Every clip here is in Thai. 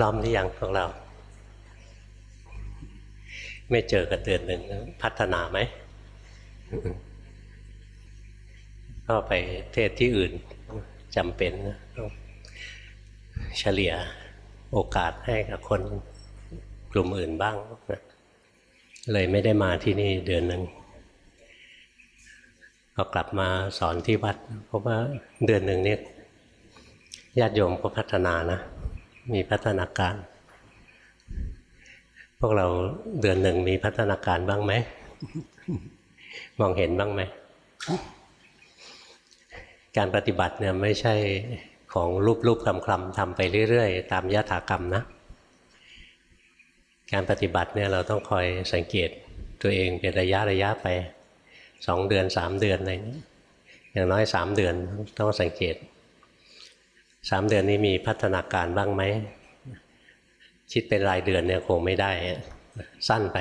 พร้อมหรือยังพวกเรา ไม่เจอกันเดือนหนึ่งพัฒนาไหมก็ไปเทศที่อื่นจำเป็นเฉลี่ยโอกาสให้กับคนกลุ่มอื่นบ้างเลยไม่ได้มาที่นี่เดือนหนึ่งพอกลับมาสอนที่วัดเพราะว่าเดือนหนึ่งเนี่ยญาติโยมก็พัฒนานะ มีพัฒนาการ พวกเราเดือนหนึ่งมีพัฒนาการบ้างไหม มองเห็นบ้างไหม การปฏิบัติเนี่ยไม่ใช่ของรูปๆคลำๆทำไปเรื่อยๆ ตามยถากรรมนะ การปฏิบัติเนี่ยเราต้องคอยสังเกตตัวเองเป็นระยะระยะไปสองเดือนสามเดือนอะไรอย่างน้อยสามเดือนต้องสังเกต สามเดือนนี้มีพัฒนาการบ้างไหมคิดเป็นรายเดือนเนี่ยคงไม่ได้สั้นไป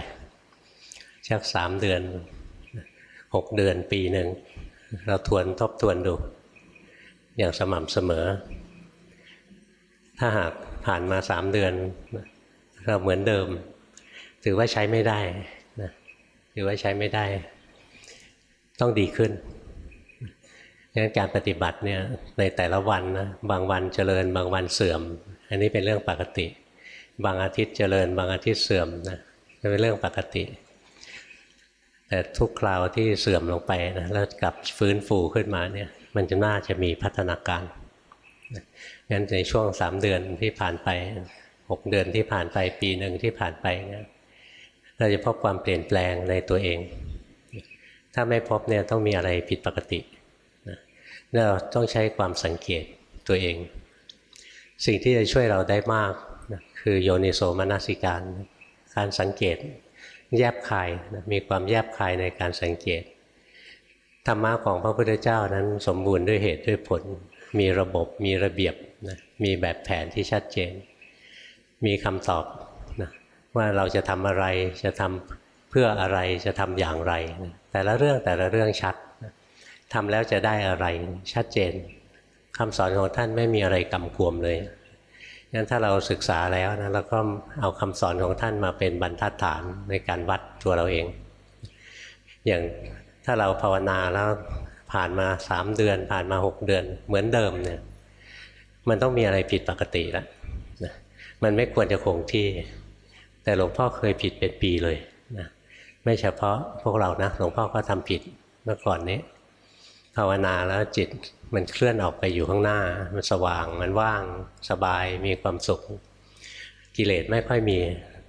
ชักสามเดือนหกเดือนปีหนึ่งเราทวนทบทวนดู อย่างสม่ำเสมอ ถ้าหากผ่านมาสามเดือน เราเหมือนเดิม ถือว่าใช้ไม่ได้นะถือว่าใช้ไม่ได้ ต้องดีขึ้น งั้นการปฏิบัติเนี่ยในแต่ละวันนะบางวันเจริญ บางวันเสื่อม อันนี้เป็นเรื่องปกติ บางอาทิตย์เจริญ บางอาทิตย์เสื่อมนะเป็นเรื่องปกติ แต่ทุกคราวที่เสื่อมลงไปนะแล้วกลับฟื้นฟูขึ้นมาเนี่ยมันจะน่าจะมีพัฒนาการงั้นในช่วงสามเดือนที่ผ่านไปหกเดือนที่ผ่านไปปีหนึ่งที่ผ่านไปเนี่ยเราจะพบความเปลี่ยนแปลงในตัวเอง ถ้าไม่พบเนี่ยต้องมีอะไรผิดปกติ เราต้องใช้ความสังเกตตัวเอง สิ่งที่จะช่วยเราได้มากนะคือโยนิโสมนสิการการสังเกตแยบคายนะมีความแยบคายในการสังเกตธรรมะของพระพุทธเจ้านั้นสมบูรณ์ด้วยเหตุด้วยผล มีระบบมีระเบียบนะมีแบบแผนที่ชัดเจน มีคำตอบนะว่าเราจะทำอะไรจะทำเพื่ออะไรจะทำอย่างไรนะแต่ละเรื่องแต่ละเรื่องชัด ทำแล้วจะได้อะไรชัดเจนคำสอนของท่านไม่มีอะไรกำกวมเลยงั้นถ้าเราศึกษาแล้วนะเราก็เอาคำสอนของท่านมาเป็นบรรทัดฐานในการวัดตัวเราเอง อย่างถ้าเราภาวนาแล้วผ่านมาสามเดือน ผ่านมาหกเดือน เหมือนเดิมเนี่ยมันต้องมีอะไรผิดปกติแล้วนะมันไม่ควรจะคงที่ แต่หลวงพ่อเคยผิดเป็นปีเลยนะไม่เฉพาะพวกเรานะหลวงพ่อก็ทำผิดเมื่อก่อนนี้ ภาวนาแล้วจิตมันเคลื่อนออกไปอยู่ข้างหน้า มันสว่างมันว่างสบายมีความสุข กิเลสไม่ค่อยมี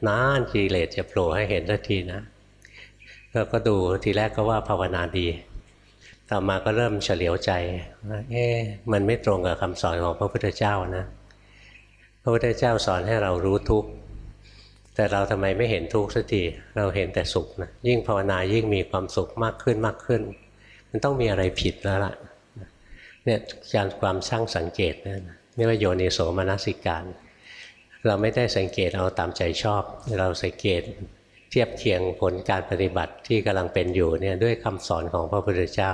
นานกิเลสจะโผล่ให้เห็นทันทีนะก็ก็ดูทีแรกก็ว่าภาวนาดี ต่อมาก็เริ่มเฉลียวใจว่าเอ๊ะมันไม่ตรงกับคำสอนของพระพุทธเจ้านะ พระพุทธเจ้าสอนให้เรารู้ทุกข์แต่เราทำไมไม่เห็นทุกข์สักทีเราเห็นแต่สุขนะยิ่งภาวนายิ่งมีความสุขมากขึ้นมากขึ้น มันต้องมีอะไรผิดแล้วล่ะเนี่ยการความช่างสังเกตนี่นี่ว่าโยนิโสมนสิการ เราไม่ได้สังเกตเอาตามใจชอบ เราสังเกตเทียบเคียงผลการปฏิบัติที่กำลังเป็นอยู่เนี่ยด้วยคำสอนของพระพุทธเจ้า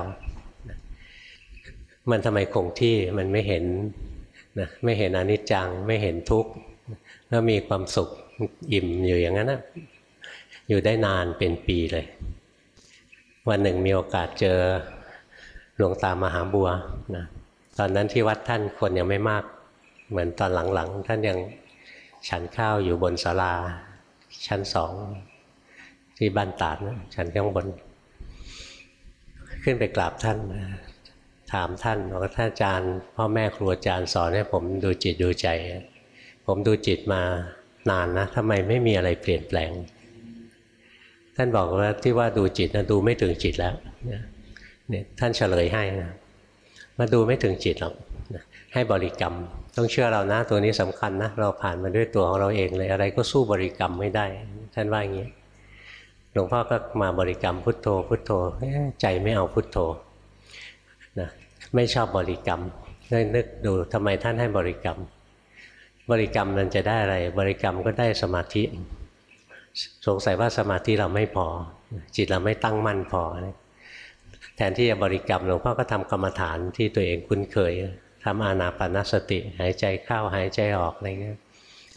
มันทำไมคงที่มันไม่เห็นนะไม่เห็นอนิจจังไม่เห็นทุกข์แล้วมีความสุขอิ่มอยู่อย่างนั้นนะอยู่ได้นานเป็นปีเลย วันหนึ่งมีโอกาสเจอหลวงตามหาบัวนะตอนนั้นที่วัดท่านคนยังไม่มาก เหมือนตอนหลังๆ ท่านยังฉันข้าวอยู่บนศาลา ชั้นสอง ที่บ้านตาดนะฉันข้างบน ขึ้นไปกราบท่าน ถามท่านว่าท่านอาจารย์ พ่อแม่ครูอาจารย์สอนให้ผมดูจิตดูใจ ผมดูจิตมานานนะทำไมไม่มีอะไรเปลี่ยนแปลง ท่านบอกว่าที่ว่าดูจิตนะดูไม่ถึงจิตแล้วเนี่ยท่านเฉลยให้นะมาดูไม่ถึงจิตหรอกให้บริกรรม ต้องเชื่อเรานะตัวนี้สำคัญนะเราผ่านมาด้วยตัวของเราเองเลยอะไรก็สู้บริกรรมไม่ได้ ท่านว่าอย่างนี้หลวงพ่อก็มาบริกรรมพุทโธ พุทโธใจไม่เอาพุทโธนะไม่ชอบบริกรรมเลยนึกดูทำไมท่านให้บริกรรม บริกรรมนั้นจะได้อะไร บริกรรมก็ได้สมาธิ สงสัยว่าสมาธิเราไม่พอ จิตเราไม่ตั้งมั่นพอ แทนที่จะบริกรรมหลวงพ่อก็ทำกรรมฐานที่ตัวเองคุ้นเคยทำอานาปนสติ หายใจเข้าหายใจออกอะไรเงี้ย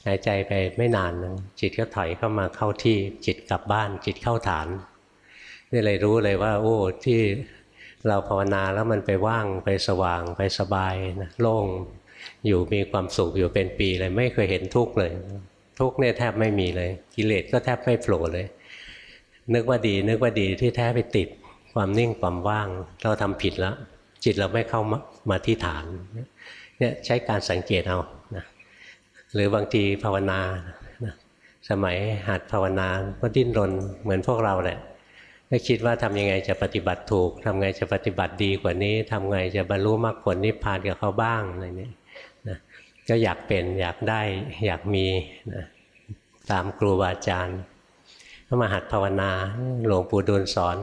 หายใจไปไม่นานนึงจิตก็ถอยเข้ามาเข้าที่จิตกลับบ้าน จิตเข้าฐานนี่เลยรู้เลยว่า โอ้ที่เราภาวนาแล้วมันไปว่างไปสว่างไปสบายนะโล่งอยู่มีความสุขอยู่เป็นปีเลยไม่เคยเห็นทุกข์เลย ทุกเนี่ยแทบไม่มีเลย กิเลสก็แทบไม่โผล่เลย นึกว่าดี นึกว่าดีที่แท้ไปติดความนิ่งความว่าง เราทำผิดแล้ว จิตเราไม่เข้ามามาที่ฐานเนี่ยใช้การสังเกตเอานะหรือบางทีภาวนานะสมัยหัดภาวนาก็ดิ้นรนเหมือนพวกเราแหละก็คิดว่าทำยังไงจะปฏิบัติถูกทำไงจะปฏิบัติดีกว่านี้ทำไงจะบรรลุมรรคผลนิพพานกับเขาบ้างอะไรนี้นะ ก็อยากเป็นอยากได้อยากมีนะตามครูบาอาจารย์ก็มาหัดภาวนาหลวงปู่ดูลสอน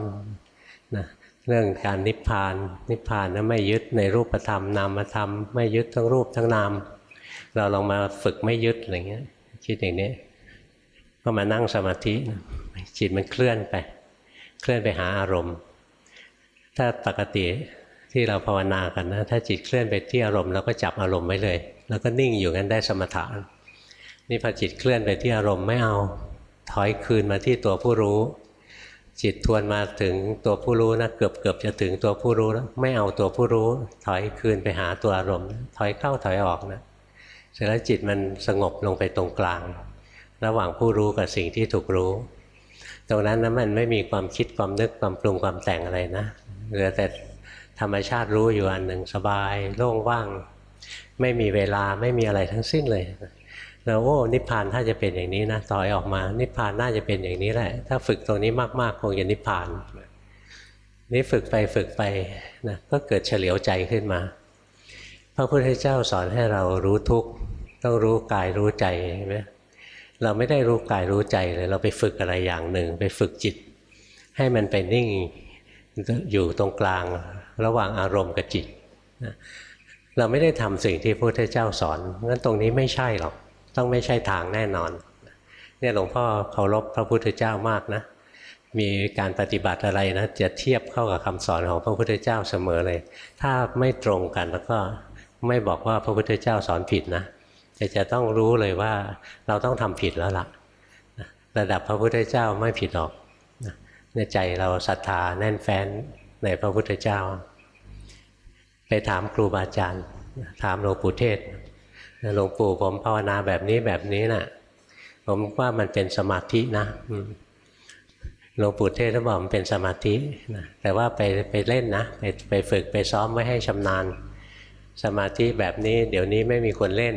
นะเรื่องการนิพพาน นิพพานนะไม่ยึดในรูปธรรมนามธรรม ไม่ยึดทั้งรูปทั้งนาม เราลองมาฝึกไม่ยึดอะไรเงี้ยคิดอย่างนี้ก็มานั่งสมาธิจิตมันเคลื่อนไป เคลื่อนไปหาอารมณ์ ถ้าปกติที่เราภาวนากันนะถ้าจิตเคลื่อนไปที่อารมณ์เราก็จับอารมณ์ไว้เลย แล้วก็นิ่งอยู่งั้นได้สมถะนี่พอจิตเคลื่อนไปที่อารมณ์ไม่เอา ถอยคืนมาที่ตัวผู้รู้ จิตทวนมาถึงตัวผู้รู้นะเกือบเกือบจะถึงตัวผู้รู้แล้วไม่เอาตัวผู้รู้ ถอยคืนไปหาตัวอารมณ์ ถอยเข้าถอยออกนะเสร็จแล้วจิตมันสงบลงไปตรงกลาง ระหว่างผู้รู้กับสิ่งที่ถูกรู้ ตรงนั้นนะมันไม่มีความคิดความนึกความปรุงความแต่งอะไรนะเหลือแต่ธรรมชาติรู้อยู่อันหนึ่งสบาย โล่งว่าง ไม่มีเวลาไม่มีอะไรทั้งสิ้นเลยแล้วโอ้นิพพานถ้าจะเป็นอย่างนี้นะต่อยออกมา นิพพานน่าจะเป็นอย่างนี้แหละ ถ้าฝึกตรงนี้มากๆคงจะนิพพานนี่ฝึกไปฝึกไปนะก็เกิดเฉลียวใจขึ้นมา พระพุทธเจ้าสอนให้เรารู้ทุกต้องรู้กายรู้ใจใช่ไหมเราไม่ได้รู้กายรู้ใจเลย เราไปฝึกอะไรอย่างหนึ่ง ไปฝึกจิต ให้มันไปนิ่งอยู่ตรงกลางระหว่างอารมณ์กับจิต เราไม่ได้ทำสิ่งที่พระพุทธเจ้าสอนงั้นตรงนี้ไม่ใช่หรอก ต้องไม่ใช่ทางแน่นอน เนี่ยหลวงพ่อเคารพพระพุทธเจ้ามากนะ มีการปฏิบัติอะไรนะจะเทียบเข้ากับคำสอนของพระพุทธเจ้าเสมอเลย ถ้าไม่ตรงกันแล้วก็ไม่บอกว่าพระพุทธเจ้าสอนผิดนะแต่จะต้องรู้เลยว่าเราต้องทำผิดแล้วล่ะระดับพระพุทธเจ้าไม่ผิดหรอกในใจเราศรัทธาแน่นแฟ้นในพระพุทธเจ้า ไปถามครูบาอาจารย์ ถามหลวงปู่เทศหลวงปู่ผมภาวนาแบบนี้แบบนี้นะ่ะ ผมว่ามันเป็นสมาธินะหลวงปู่เทศท่านบอกมันเป็นสมาธินะแต่ว่าไปไปเล่นนะไปไปฝึกไปซ้อมไว้ให้ชำนาญ สมาธิแบบนี้ เดี๋ยวนี้ไม่มีคนเล่น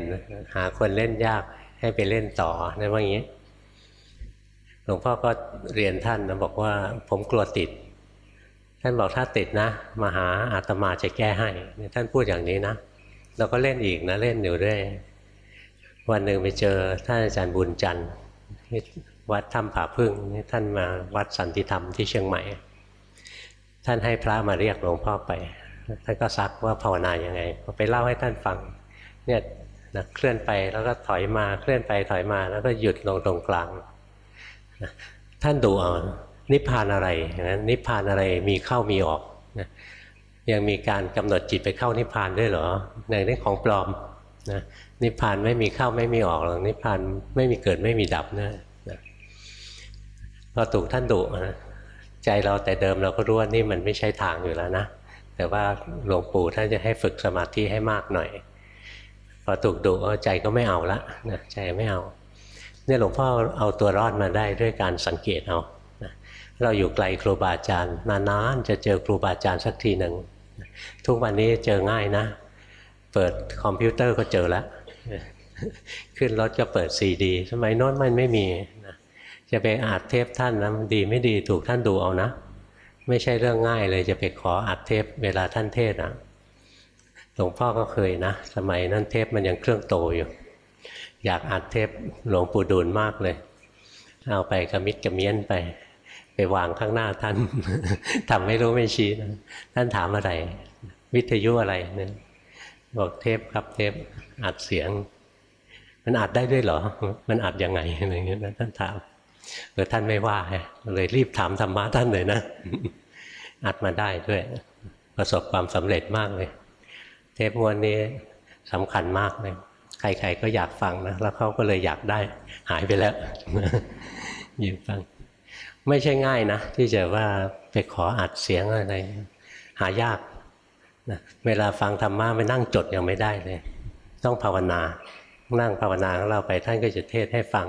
หาคนเล่นยากให้ไปเล่นต่อนั่นว่าอย่างนี้หลวงพ่อก็เรียนท่านนะบอกว่าผมกลัวติด ท่านบอกถ้าติดนะมาหาอาตมาจะแก้ให้ท่านพูดอย่างนี้นะเราก็เล่นอีกนะเล่นอยู่เรื่อยวันหนึ่งไปเจอท่านอาจารย์บุญจันทร์วัดถ้ำผาพึ่งท่านมาวัดสันติธรรมที่เชียงใหม่ ท่านให้พระมาเรียกหลวงพ่อไปท่านก็ซักว่าภาวนาอย่างไงไปเล่าให้ท่านฟังเนี่ยนะเคลื่อนไปแล้วก็ถอยมาเคลื่อนไปถอยมาแล้วก็หยุดลงตรงกลางนะท่านดูเอา นิพพานอะไรนะนิพพานอะไรมีเข้ามีออกนะยังมีการกำหนดจิตไปเข้านิพพานด้วยเหรอในนี้ของปลอมนะนิพพานไม่มีเข้าไม่มีออกหรอกนิพพานไม่มีเกิดไม่มีดับนะนะพอถูกท่านดุนะใจเราแต่เดิมเราก็รู้ว่านี่มันไม่ใช่ทางอยู่แล้วนะแต่ว่าหลวงปู่ท่านจะให้ฝึกสมาธิให้มากหน่อย พอถูกดุใจก็ไม่เอาละนะใจไม่เอาเนี่ยหลวงพ่อเอาตัวรอดมาได้ด้วยการสังเกตเอา เราอยู่ไกลครูบาอาจารย์นานๆจะเจอครูบาอาจารย์สักทีหนึ่งทุกวันนี้เจอง่ายนะ เปิดคอมพิวเตอร์ก็เจอแล้ว ขึ้นรถก็เปิดซีดีสมัยโน้นมันไม่มีนะจะไปอาจเทปท่านนะดีไม่ดีถูกท่านดูเอานะ ไม่ใช่เรื่องง่ายเลยจะไปขออัดเทปเวลาท่านเทศอะหลวงพ่อก็เคยนะ สมัยนั้นเทปมันยังเครื่องโตอยู่ อยากอัดเทปหลวงปู่ดูลมากเลย เอาไปกระมิดกระเมี้ยนไป ไปวางข้างหน้าท่านทำไม่รู้ไม่ชี้นะท่านถามอะไร วิทยุอะไรเนี่ยบอกเทปครับเทปอัดเสียง มันอัดได้ด้วยเหรอ มันอัดยังไงอะไรเงี้ยนะท่านถามเออท่านไม่ว่าเลยรีบถามธรรมะท่านเลยนะอัดมาได้ด้วย ประสบความสำเร็จมากเลย เทปมวนนี้สำคัญมากเลยใครๆก็อยากฟังนะแล้วเขาก็เลยอยากได้หายไปแล้วยืนฟัง ไม่ใช่ง่ายนะที่จะว่าไปขออัดเสียงอะไร หายากนะเวลาฟังธรรมะไปนั่งจดยังไม่ได้เลย ต้องภาวนานั่งภาวนาของเราไปท่านก็จะเทศให้ฟัง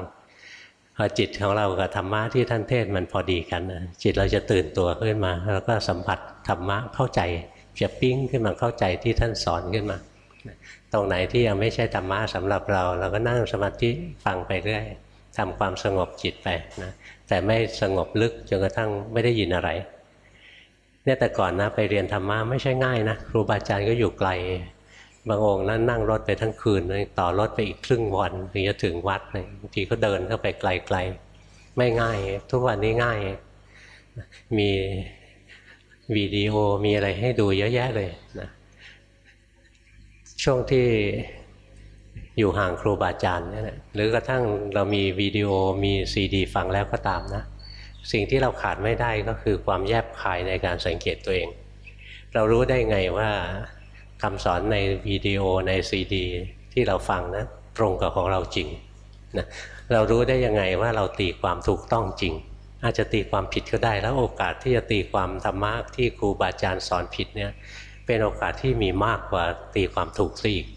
พอจิตของเรากับธรรมะที่ท่านเทศมันพอดีกันนะจิตเราจะตื่นตัวขึ้นมา แล้วก็สัมผัสธรรมะเข้าใจจะปิ้งขึ้นมาเข้าใจที่ท่านสอนขึ้นมา ตรงไหนที่ยังไม่ใช่ธรรมะสำหรับเรา เราก็นั่งสมาธิฟังไปเรื่อยทำความสงบจิตไปนะ แต่ไม่สงบลึกจนกระทั่งไม่ได้ยินอะไรเนี่ยแต่ก่อนนะไปเรียนธรรมะไม่ใช่ง่ายนะครูบาอาจารย์ก็อยู่ไกล บางองค์นั้นนั่งรถไปทั้งคืนต่อรถไปอีกครึ่งวันถึงจะถึงวัดเลยบางทีก็เดินเข้าไปไกลๆไม่ง่าย ทุกวันนี้ง่าย มีวิดีโอมีอะไรให้ดูเยอะแยะเลยนะช่วงที่ อยู่ห่างครูบาอาจารย์เนี่ยหรือกระทั่งเรามีวิดีโอมีซีดีฟังแล้วก็ตามนะ สิ่งที่เราขาดไม่ได้ก็คือความแยบคายในการสังเกตตัวเอง เรารู้ได้ไงว่าคำสอนในวิดีโอในซีดีที่เราฟังนะตรงกับของเราจริงนะเรารู้ได้ยังไงว่าเราตีความถูกต้องจริง อาจจะตีความผิดก็ได้ แล้วโอกาสที่จะตีความธรรมะที่ครูบาอาจารย์สอนผิดเนี่ยเป็นโอกาสที่มีมากกว่าตีความถูกซะอีก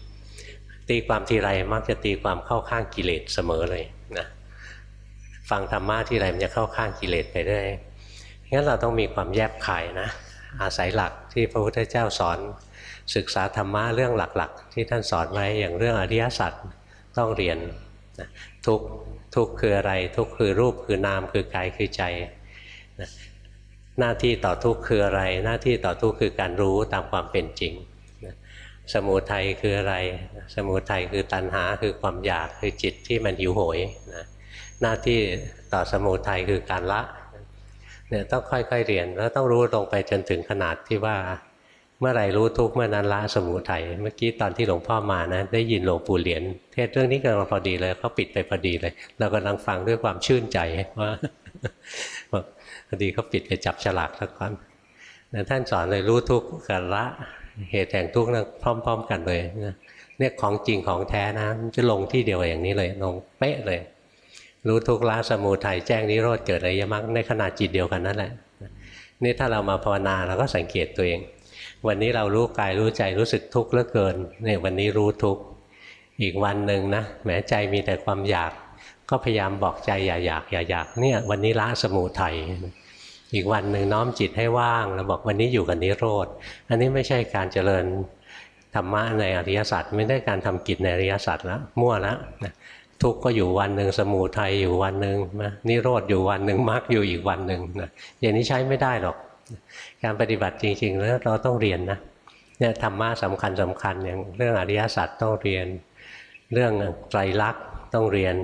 ตีความทีไรมักจะตีความเข้าข้างกิเลสเสมอเลยนะฟังธรรมะที่ไรมันจะเข้าข้างกิเลสไปได้งั้นเราต้องมีความแยบขายนะ อาศัยหลักที่พระพุทธเจ้าสอน ศึกษาธรรมะเรื่องหลักๆ ที่ท่านสอนไว้อย่างเรื่องอริยสัจต้องเรียนนะทุกทุกคืออะไร ทุกคือรูปคือนามคือกายคือใจนะหน้าที่ต่อทุกคืออะไร หน้าที่ต่อทุกคือการรู้ตามความเป็นจริง สมุทัยคืออะไร สมุทัยคือตัณหาคือความอยากคือจิตที่มันหิวโหยนะหน้าที่ต่อสมุทัยคือการละเนี่ยต้องค่อยๆเรียนแล้วต้องรู้ลงไปจนถึงขนาดที่ว่า เมื่อไรรู้ทุกเมื่อนั้นละสมุทัยเมื่อกี้ตอนที่หลวงพ่อมานะได้ยินหลวงปู่เหรียญเทศเรื่องนี้กำลังพอดีเลยเขาปิดไปพอดีเลย เรากำลังฟังด้วยความชื่นใจว่าพอดีเขาปิดไปจับฉลากสักก่อนท่านสอนเลยรู้ทุกข์กันละ เหตุแห่งทุกข์นะพร้อม ๆ กันเลยเนี่ยของจริงของแท้นะจะลงที่เดียวอย่างนี้เลยลงเป๊ะเลย รู้ทุกข์ละสมุทัยแจ้งนิโรธเกิดอะไรยมรรคในขณะจิตเดียวกันนั่นแหละนี่ถ้าเรามาภาวนาเราก็สังเกตตัวเอง วันนี้เรารู้กายรู้ใจรู้สึกทุกข์เหลือเกินเนี่ยวันนี้รู้ทุกข์อีกวันหนึ่งนะแม้ใจมีแต่ความอยาก ก็พยายามบอกใจอย่าอยากอย่าอยากเนี่ยวันนี้ละสมุทัย อีกวันหนึ่งน้อมจิตให้ว่างแล้วบอกวันนี้อยู่กับนิโรธ อันนี้ไม่ใช่การเจริญธรรมะในอริยสัจไม่ได้การทำกิจในอริยสัจแล้วมั่วแล้วทุกข์ก็อยู่วันหนึ่งสมุทัยอยู่วันหนึ่งนะนิโรธอยู่วันหนึ่งมรรคอยู่อีกวันหนึ่งนะอย่างนี้ใช้ไม่ได้หรอก การปฏิบัติจริง ๆ แล้วเราต้องเรียนนะเนี่ยธรรมะสำคัญสำคัญอย่างเรื่องอริยสัจต้องเรียน เรื่องไตรลักษณ์ต้องเรียน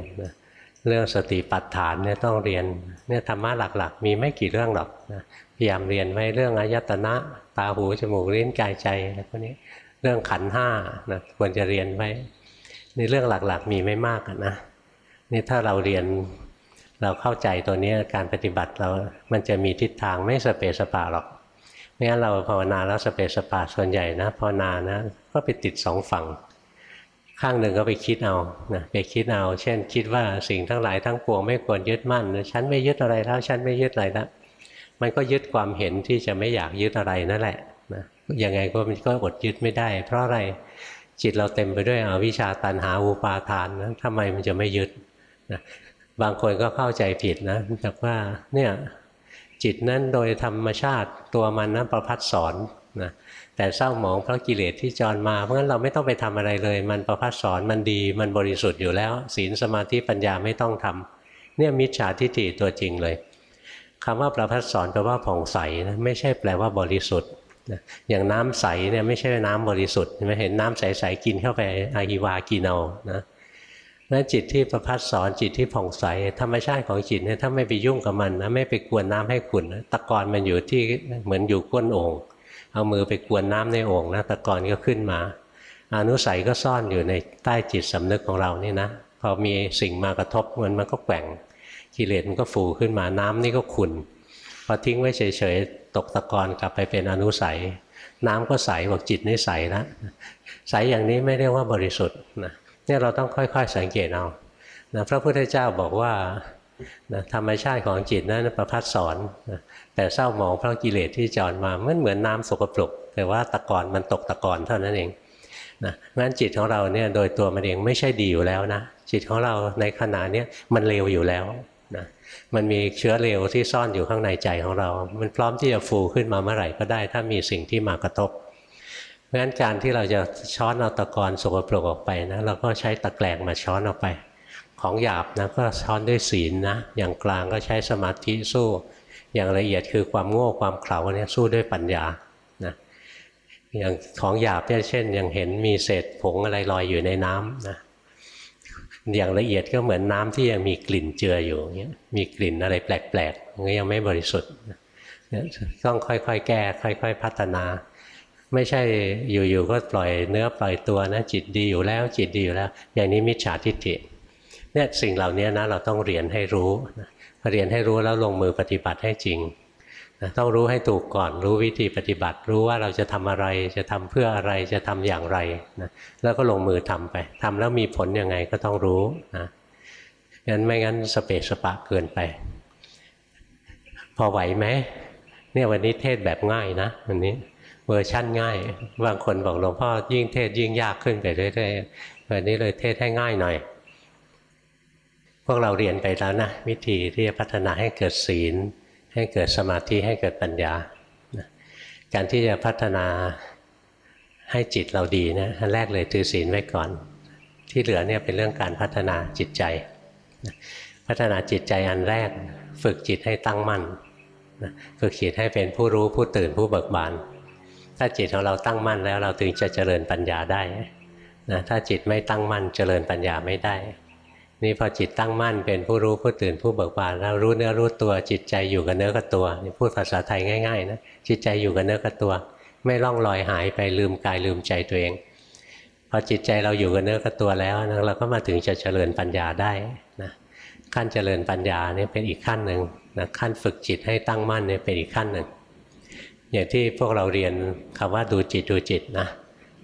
เรื่องสติปัฏฐานเนี่ยต้องเรียนเนี่ยธรรมะหลักๆ มีไม่กี่เรื่องหรอกนะพยายามเรียนไว้เรื่องอายตนะ ตาหูจมูกลิ้นกายใจอะไรพวกนี้เรื่องขันห้านะควรจะเรียนไว้ในเรื่องหลักๆ มีไม่มากนะนี่ถ้าเราเรียนเราเข้าใจตัวนี้การปฏิบัติเรามันจะมีทิศทางไม่สเปสปะหรอกไม่งั้นเราภาวนาแล้วสเปสปะส่วนใหญ่นะภาวนานะก็ไปติดสองฝั่ง ข้างหนึ่งก็ไปคิดเอานะไปคิดเอา เช่น คิดว่าสิ่งทั้งหลายทั้งปวงไม่ควรยึดมั่นฉันไม่ยึดอะไรแล้วฉันไม่ยึดอะไรแล้วมันก็ยึดความเห็นที่จะไม่อยากยึดอะไรนั่นแหละนะยังไงก็มันก็อดยึดไม่ได้ เพราะอะไรจิตเราเต็มไปด้วยอวิชชาตันหาอุปาทานนะทำไมมันจะไม่ยึดนะบางคนก็เข้าใจผิดนะจากว่าเนี่ยจิตนั้นโดยธรรมชาติตัวมันนะประพัดสอน นะแต่เศร้าหมองเพราะกิเลสที่จรมา เพราะงั้นเราไม่ต้องไปทำอะไรเลย มันประพัดสอนมันดี มันบริสุทธิ์อยู่แล้ว ศีลสมาธิปัญญาไม่ต้องทำเนี่ยมิจฉาทิฏฐิตัวจริงเลยคำว่าประพัดสอนแปลว่าผ่องใสนะไม่ใช่แปลว่าบริสุทธิ์อย่างน้ำใสเนี่ยไม่ใช่น้ำบริสุทธิ์ไม่เห็นน้ำใสๆกินเข้าไปอาหิวากินเอานะนั้นจิตที่ประพัดสอนจิตที่ผ่องใส ธรรมชาติของจิตเนี่ยถ้าไม่ไปยุ่งกับมันนะไม่ไปกวนน้ำให้ขุ่นตะกอนมันอยู่ที่เหมือนอยู่ก้นโอ่ง เอามือไปกวนน้ำในโอ่งนะตะกอนก็ขึ้นมา อนุสัยก็ซ่อนอยู่ในใต้จิตสำนึกของเรานี่นะพอมีสิ่งมากระทบมันมันก็แกว่งกิเลสมันก็ฟูขึ้นมาน้ำนี่ก็ขุ่นพอทิ้งไว้เฉยๆตกตะกอนกลับไปเป็นอนุสัย น้ำก็ใสบอกจิตนี่ใสแล้วใสอย่างนี้ไม่เรียกว่าบริสุทธิ์นะเนี่ยเราต้องค่อยๆสังเกตเอานะพระพุทธเจ้าบอกว่านะธรรมชาติของจิตนั้นประพัดสอนนะ แต่เศร้าหมองเพราะกิเลสที่จอนมามันเหมือนน้ำสกปรก แต่ว่าตะกอนมันตกตะกอนเท่านั้นเองนะงั้นจิตของเราเนี่ยโดยตัวมันเองไม่ใช่ดีอยู่แล้วนะจิตของเราในขณะนี้มันเลวอยู่แล้วนะมันมีเชื้อเลวที่ซ่อนอยู่ข้างในใจของเรา มันพร้อมที่จะฟูขึ้นมาเมื่อไหร่ก็ได้ ถ้ามีสิ่งที่มากระทบเพราะฉะนั้นการที่เราจะช้อนเอาตะกอนสกปรกออกไปนะเราก็ใช้ตะแกรงมาช้อนออกไป ของหยาบนะก็ช้อนด้วยศีลนะอย่างกลางก็ใช้สมาธิสู้ อย่างละเอียดคือความโง่ความเขลาเนี่ยสู้ด้วยปัญญานะอย่างของหยาบเนี่ยเช่นยังเห็นมีเศษผงอะไรลอยอยู่ในน้ำนะอย่างละเอียดก็เหมือนน้ำที่ยังมีกลิ่นเจืออยู่เงี้ยมีกลิ่นอะไรแปลกๆนก็ยังไม่บริสุทธิ์ต้องค่อยๆแก้ ค่อย ๆ พัฒนา ไม่ใช่อยู่ๆก็ปล่อยเนื้อปล่อยตัวนะจิตดีอยู่แล้วจิตดีอยู่แล้ว อย่างนี้มิจฉาทิฏฐิเนี่ยสิ่งเหล่านี้นะเราต้องเรียนให้รู้ เรียนให้รู้แล้วลงมือปฏิบัติให้จริงนะต้องรู้ให้ถูกก่อนรู้วิธีปฏิบัติ รู้ว่าเราจะทำอะไรจะทำเพื่ออะไรจะทำอย่างไรนะแล้วก็ลงมือทำไปทำแล้วมีผลยังไงก็ต้องรู้นะงั้นไม่งั้นสเปสสปะเกินไป พอไหวไหมเนี่ยวันนี้เทศน์แบบง่ายนะวันนี้เวอร์ชั่นง่าย บางคนบอกหลวงพ่อยิ่งเทศน์ยิ่งยากขึ้นไปเรื่อยๆวันนี้เลยเทศน์ให้ง่ายหน่อย พวกเราเรียนไปแล้วนะวิธีที่จะพัฒนาให้เกิดศีล ให้เกิดสมาธิให้เกิดปัญญา การที่จะพัฒนาให้จิตเราดีนะอันแรกเลยถือศีลไว้ก่อน ที่เหลือเนี่ยเป็นเรื่องการพัฒนาจิตใจ พัฒนาจิตใจอันแรก ฝึกจิตให้ตั้งมั่นฝึกจิตให้เป็นผู้รู้ผู้ตื่นผู้เบิกบานถ้าจิตของเราตั้งมั่นแล้วเราถึงจะเจริญปัญญาได้นะถ้าจิตไม่ตั้งมั่นเจริญปัญญาไม่ได้ นี่พอจิตตั้งมั่นเป็นผู้รู้ผู้ตื่นผู้เบิกบานแล้วรู้เนื้อรู้ตัวจิตใจอยู่กับเนื้อกับตัวนี่พูดภาษาไทยง่ายๆนะจิตใจอยู่กับเนื้อกับตัว ไม่ล่องลอยหายไปลืมกายลืมใจตัวเอง พอจิตใจเราอยู่กับเนื้อกับตัวแล้วนะเราก็มาถึงจะเจริญปัญญาได้นะขั้นเจริญปัญญาเนี่ยเป็นอีกขั้นหนึ่งนะขั้นฝึกจิตให้ตั้งมั่นเนี่ยเป็นอีกขั้นหนึ่งอย่างที่พวกเราเรียนคำว่าดูจิตดูจิตนะ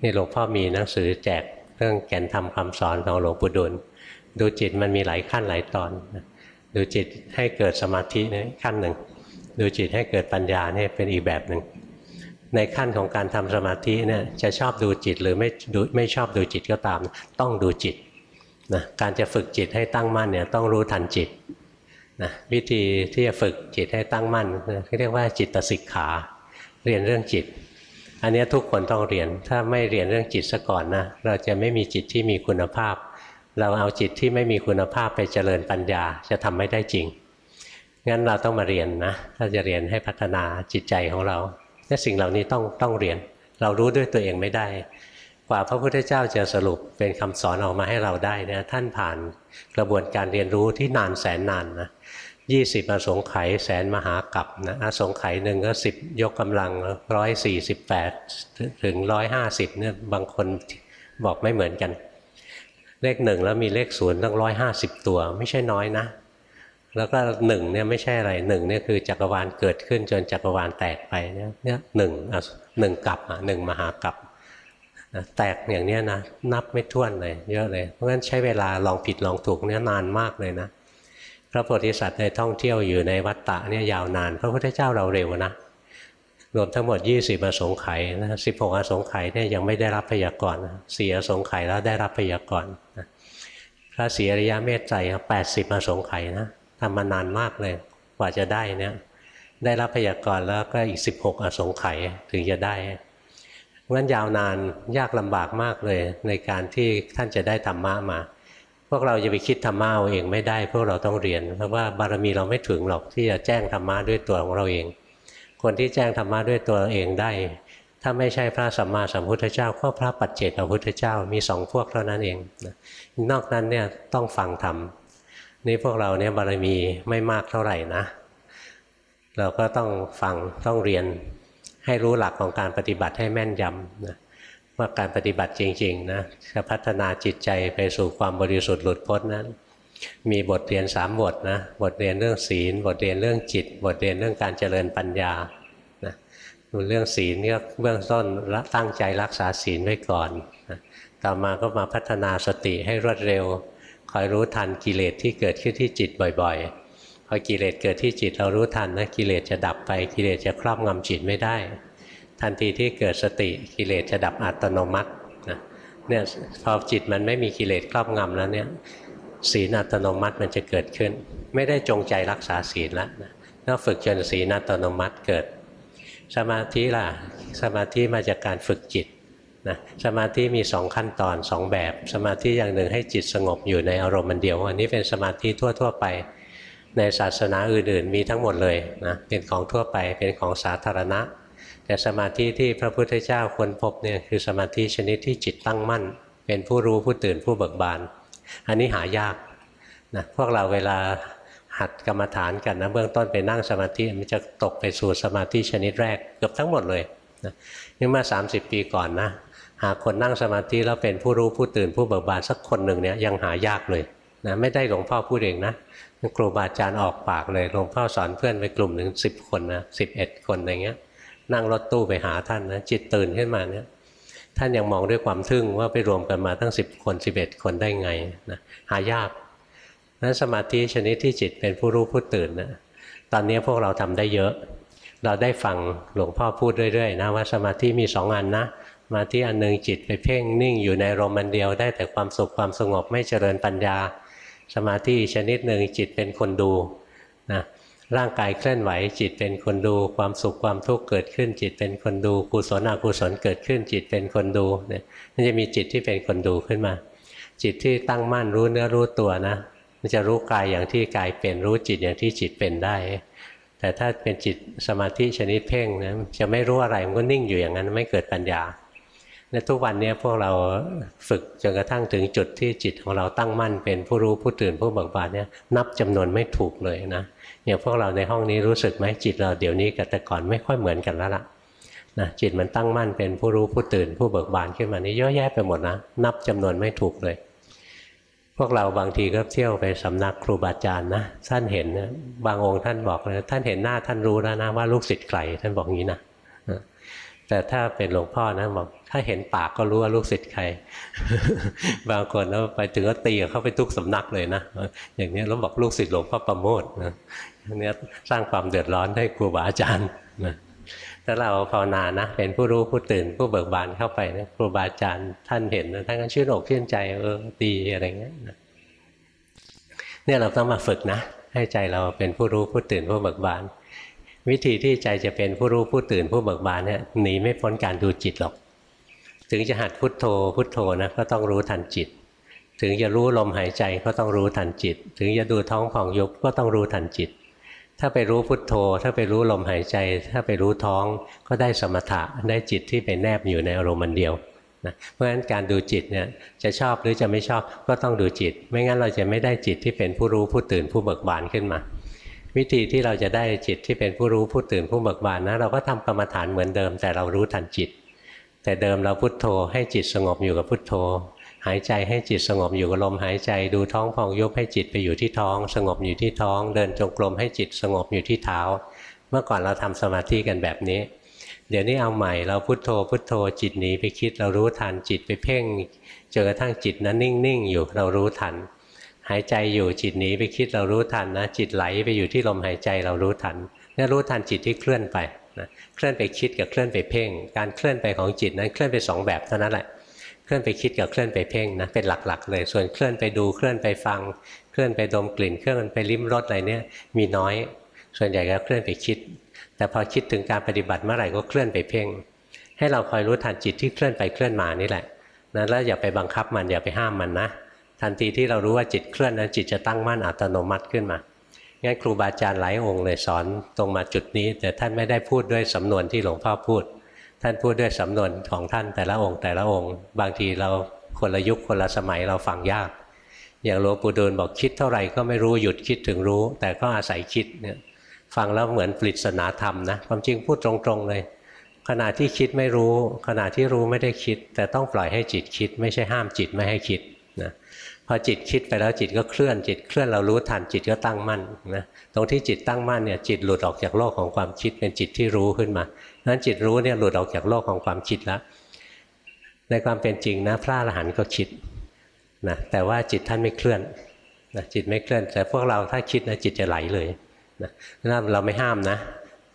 นี่หลวงพ่อมีหนังสือแจกเรื่องแก่นธรรมคาสอนของหลวงปู่ดุล ดูจิตมันมีหลายขั้นหลายตอนดูจิตให้เกิดสมาธินี่ขั้นหนึ่ง ดูจิตให้เกิดปัญญาเนี่ยเป็นอีกแบบหนึ่ง ในขั้นของการทำสมาธิเนี่ยจะชอบดูจิตหรือไม่ดูไม่ชอบดูจิตก็ตาม ต้องดูจิตนะการจะฝึกจิตให้ตั้งมั่นเนี่ยต้องรู้ทันจิตนะวิธีที่จะฝึกจิตให้ตั้งมั่นเรียกว่าจิตสิกขา เรียนเรื่องจิต อันนี้ทุกคนต้องเรียนถ้าไม่เรียนเรื่องจิตซะก่อนนะเราจะไม่มีจิตที่มีคุณภาพ เราเอาจิตที่ไม่มีคุณภาพไปเจริญปัญญาจะทำไม่ได้จริง งั้นเราต้องมาเรียนนะ ถ้าจะเรียนให้พัฒนาจิตใจของเรานี่สิ่งเหล่านี้ต้องต้องเรียน เรารู้ด้วยตัวเองไม่ได้ กว่าพระพุทธเจ้าจะสรุปเป็นคำสอนออกมาให้เราได้นะท่านผ่านกระบวนการเรียนรู้ที่นานแสนนานนะยี่สิบอสงไขยแสนมหากับนะอสงไขยหนึ่งก็สิบยกกำลังร้อยสี่สิบแปดถึงร้อยห้าสิบเนี่ยบางคนบอกไม่เหมือนกัน เลขหนึ่งแล้วมีเลขศูนย์ตั้งร้อยห้าสิบตัว ไม่ใช่น้อยนะ แล้วก็หนึ่งเนี่ยไม่ใช่อะไรหนึ่งเนี่ยคือจักรวาลเกิดขึ้นจนจักรวาลแตกไปเนี่ยเนี่ยหนึ่งหนึ่งกับอะหนึ่งมหากับแตกอย่างเนี้ยนะนับไม่ถ้วนเลย เยอะเลย เพราะฉะนั้นใช้เวลาลองผิดลองถูกเนี่ยนานมากเลยนะพระโพธิสัตว์ในท่องเที่ยวอยู่ในวัฏฏะเนี่ยยาวนาน พระพุทธเจ้าเราเร็วนะ รวมทั้งหมด 20อสงไขยนะสิบหกอสงไขยเนี่ยยังไม่ได้รับพยากรณ์สี่อสงไขยแล้วได้รับพยากรณ์พระศรีอริยเมตไตรแปดสิบอสงไขยนะทำมานานมากเลยกว่าจะได้เนี่ยได้รับพยากรณ์แล้วก็อีก 16 อสงไขยถึงจะได้งั้นยาวนานยากลำบากมากเลย ในการที่ท่านจะได้ธรรมะมา พวกเราจะไปคิดธรรมะเอาเองไม่ได้ พวกเราต้องเรียน เพราะว่าบารมีเราไม่ถึงหรอกที่จะแจ้งธรรมะด้วยตัวของเราเอง คนที่แจ้งธรรมะด้วยตัวเองได้ ถ้าไม่ใช่พระสัมมาสัมพุทธเจ้าก็พระปัจเจกพระพุทธเจ้ามีสองพวกเท่านั้นเองนอกนั้นเนี่ยต้องฟังธรรมนี่พวกเราเนี่ยบารมีไม่มากเท่าไหร่นะ เราก็ต้องฟังต้องเรียนให้รู้หลักของการปฏิบัติให้แม่นยำนะว่าการปฏิบัติจริงๆนะจะพัฒนาจิตใจไปสู่ความบริสุทธิ์หลุดพ้นนั้น มีบทเรียนสามบทนะบทเรียนเรื่องศีล บทเรียนเรื่องจิต บทเรียนเรื่องการเจริญปัญญานะเรื่องศีลเนี่ยเบื้องต้นตั้งใจรักษาศีลไว้ก่อนนะต่อมาก็มาพัฒนาสติให้รวดเร็ว คอยรู้ทันกิเลสที่เกิดขึ้นที่จิตบ่อยๆ พอกิเลสเกิดที่จิตเรารู้ทันนะกิเลสจะดับไปกิเลสจะครอบงำจิตไม่ได้ ทันทีที่เกิดสติกิเลสจะดับอัตโนมัตินะเนี่ยพอจิตมันไม่มีกิเลสครอบงำแล้วเนี่ย ศีลอัตโนมัติมันจะเกิดขึ้น ไม่ได้จงใจรักษาศีลแล้วนะถ้าฝึกจนศีลอัตโนมัติเกิด สมาธิล่ะ สมาธิมาจากการฝึกจิตนะสมาธิมีสองขั้นตอนสองแบบ สมาธิอย่างหนึ่งให้จิตสงบอยู่ในอารมณ์มันเดียว อันนี้เป็นสมาธิทั่ว ๆ ไป ในศาสนาอื่น ๆ มีทั้งหมดเลยนะเป็นของทั่วไปเป็นของสาธารณะ แต่สมาธิที่พระพุทธเจ้าค้นพบเนี่ยคือสมาธิชนิดที่จิตตั้งมั่น เป็นผู้รู้ผู้ตื่นผู้เบิกบาน อันนี้หายากนะพวกเราเวลาหัดกรรมฐานกันนะเบื้องต้นไปนั่งสมาธิมันจะตกไปสู่สมาธิชนิดแรกเกือบทั้งหมดเลยนะนี่มื่อ30 ปีก่อนนะหาคนนั่งสมาธิแล้วเป็นผู้รู้ผู้ตื่นผู้เบิกบานสักคนหนึ่งเนี่ยยังหายากเลยนะไม่ได้หลวงพ่อพูดเองนะครูบาอาจารย์ออกปากเลยหลวงพ่อสอนเพื่อนไปกลุ่มหนึ่งสิบคนนะสิบเอ็ดคนอะไรเงี้ยนั่งรถตู้ไปหาท่านนะจิตตื่นขึ้นมาเนี่ย ท่านยังมองด้วยความทึ่งว่าไปรวมกันมาตั้งสิบคนสิบเอ็ดคนได้ไงนะหายากนั้นสมาธิชนิดที่จิตเป็นผู้รู้ผู้ตื่นนะตอนนี้พวกเราทำได้เยอะ เราได้ฟังหลวงพ่อพูดเรื่อยๆนะว่าสมาธิมีสองอันนะมาที่อันหนึ่งจิตไปเพ่งนิ่งอยู่ในลมมันเดียวได้แต่ความสุขความสงบไม่เจริญปัญญา สมาธิชนิดหนึ่งจิตเป็นคนดูนะ ร่างกายเคลื่อนไหว จิตเป็นคนดูความสุขความทุกข์เกิดขึ้น จิตเป็นคนดูกุศลอกุศลเกิดขึ้น จิตเป็นคนดูเนี่ยมันจะมีจิตที่เป็นคนดูขึ้นมา จิตที่ตั้งมั่นรู้เนื้อรู้ตัวนะ มันจะรู้กายอย่างที่กายเป็นรู้จิตอย่างที่จิตเป็นได้ แต่ถ้าเป็นจิตสมาธิชนิดเพ่งนะจะไม่รู้อะไรมันก็นิ่งอยู่อย่างนั้นไม่เกิดปัญญาในทุกวันนี้พวกเราฝึกจนกระทั่งถึงจุดที่จิตของเราตั้งมั่นเป็นผู้รู้ผู้ตื่นผู้เบิกบานเนี่ยนับจำนวนไม่ถูกเลยนะ อย่างพวกเราในห้องนี้รู้สึกไหมจิตเราเดี๋ยวนี้กับแต่ก่อนไม่ค่อยเหมือนกันแล้วล่ะนะจิตมันตั้งมั่นเป็นผู้รู้ผู้ตื่นผู้เบิกบานขึ้นมานี่เยอะแยะไปหมดนะนับจำนวนไม่ถูกเลย พวกเราบางทีก็เที่ยวไปสำนักครูบาอาจารย์นะท่านเห็นนะบางองค์ท่านบอกเลยท่านเห็นหน้าท่านรู้แล้วนะว่าลูกศิษย์ใครท่านบอกงี้นะแต่ถ้าเป็นหลวงพ่อนะบอกถ้าเห็นปากก็รู้ว่าลูกศิษย์ใคร บางคนแล้วไปถึงก็ตีเข้าไปทุกสำนักเลยนะอย่างนี้แล้วบอกลูกศิษย์หลวงพ่อประโมทนะ นี้สร้างความเดือดร้อนให้ครูบาอาจารย์นะถ้าเราภาวนานะเป็นผู้รู้ผู้ตื่นผู้เบิกบานเข้าไปนะครูบาอาจารย์ท่านเห็นท่านก็ชื่นอกชื่นใจเออดีอะไรเงี้ยเนี่ยเราต้องมาฝึกนะให้ใจเราเป็นผู้รู้ผู้ตื่นผู้เบิกบาน วิธีที่ใจจะเป็นผู้รู้ผู้ตื่นผู้เบิกบานเนี่ยหนีไม่พ้นการดูจิตหรอก ถึงจะหัดพุทโธพุทโธนะก็ต้องรู้ทันจิต ถึงจะรู้ลมหายใจก็ต้องรู้ทันจิต ถึงจะดูท้องผ่องยุบก็ต้องรู้ทันจิต ถ้าไปรู้พุทโธ ถ้าไปรู้ลมหายใจ ถ้าไปรู้ท้องก็ได้สมถะได้จิตที่ไปแนบอยู่ในอารมณ์เดียวนะเพราะฉะนั้นการดูจิตเนี่ยจะชอบหรือจะไม่ชอบก็ต้องดูจิต ไม่งั้นเราจะไม่ได้จิตที่เป็นผู้รู้ผู้ตื่นผู้เบิกบานขึ้นมา วิธีที่เราจะได้จิตที่เป็นผู้รู้ผู้ตื่นผู้เบิกบานนะเราก็ทำกรรมฐานเหมือนเดิมแต่เรารู้ทันจิต แต่เดิมเราพุทโธให้จิตสงบอยู่กับพุทโธ หายใจให้จิตสงบอยู่กับลมหายใจ ดูท้องพองยุบให้จิตไปอยู่ที่ท้อง สงบอยู่ที่ท้อง เดินจงกรมให้จิตสงบอยู่ที่เท้า เมื่อก่อนเราทำสมาธิกันแบบนี้ เดี๋ยวนี้เอาใหม่เราพุโทโธพุโทโธจิตหนีไปคิดเรารู้ทันจิตไปเพ่งจนกระทั่งจิตนั้นนิ่งๆอยู่เรารู้ทัน หายใจอยู่จิตหนีไปคิดเรารู้ทันนะ จิตไหลไปอยู่ที่ลมหายใจเรารู้ทันนี่รู้ทันจิตที่เคลื่อนไปนะเคลื่อนไปคิดกับเคลื่อนไปเพ่ง การเคลื่อนไปของจิตนั้นเคลื่อนไปสองแบบเท่านั้นแหละ เคลื่อนไปคิดกับเคลื่อนไปเพ่งนะเป็นหลักๆ เลย ส่วนเคลื่อนไปดูเคลื่อนไปฟัง เคลื่อนไปดมกลิ่น เคลื่อนไปลิ้มรสอะไรเนี่ยมีน้อย ส่วนใหญ่ก็เคลื่อนไปคิด แต่พอคิดถึงการปฏิบัติเมื่อไหร่ก็เคลื่อนไปเพ่ง ให้เราคอยรู้ทันจิตที่เคลื่อนไปเคลื่อนมานี่แหละนะแล้วอย่าไปบังคับมันอย่าไปห้ามมันนะทันทีที่เรารู้ว่าจิตเคลื่อนนั้นจิตจะตั้งมั่นอัตโนมัติขึ้นมางั้นครูบาอาจารย์หลายองค์เลยสอนตรงมาจุดนี้ แต่ท่านไม่ได้พูดด้วยสำนวนที่หลวงพ่อพูด ท่านพูดด้วยสำนวนของท่านแต่ละองค์แต่ละองค์ บางทีเราคนละยุคคนละสมัยเราฟังยาก อย่างหลวงปู่ดูลบอกคิดเท่าไหร่ก็ไม่รู้หยุดคิดถึงรู้ แต่ก็อาศัยคิดเนี่ยฟังแล้วเหมือนปริศนาธรรมนะความจริงพูดตรงๆเลย ขณะที่คิดไม่รู้ ขณะที่รู้ไม่ได้คิด แต่ต้องปล่อยให้จิตคิด ไม่ใช่ห้ามจิตไม่ให้คิดนะพอจิตคิดไปแล้วจิตก็เคลื่อนจิตเคลื่อนเรารู้ทันจิตก็ตั้งมั่นนะตรงที่จิตตั้งมั่นเนี่ยจิตหลุดออกจากโลกของความคิดเป็นจิตที่รู้ขึ้นมา นั้นจิตรู้เนี่ยหลุดออกจากโลกของความคิดแล้ว ในความเป็นจริงนะพระอรหันต์ก็คิดนะแต่ว่าจิตท่านไม่เคลื่อนนะจิตไม่เคลื่อน แต่พวกเราถ้าคิดนะจิตจะไหลเลยนะนั่นเราไม่ห้ามนะ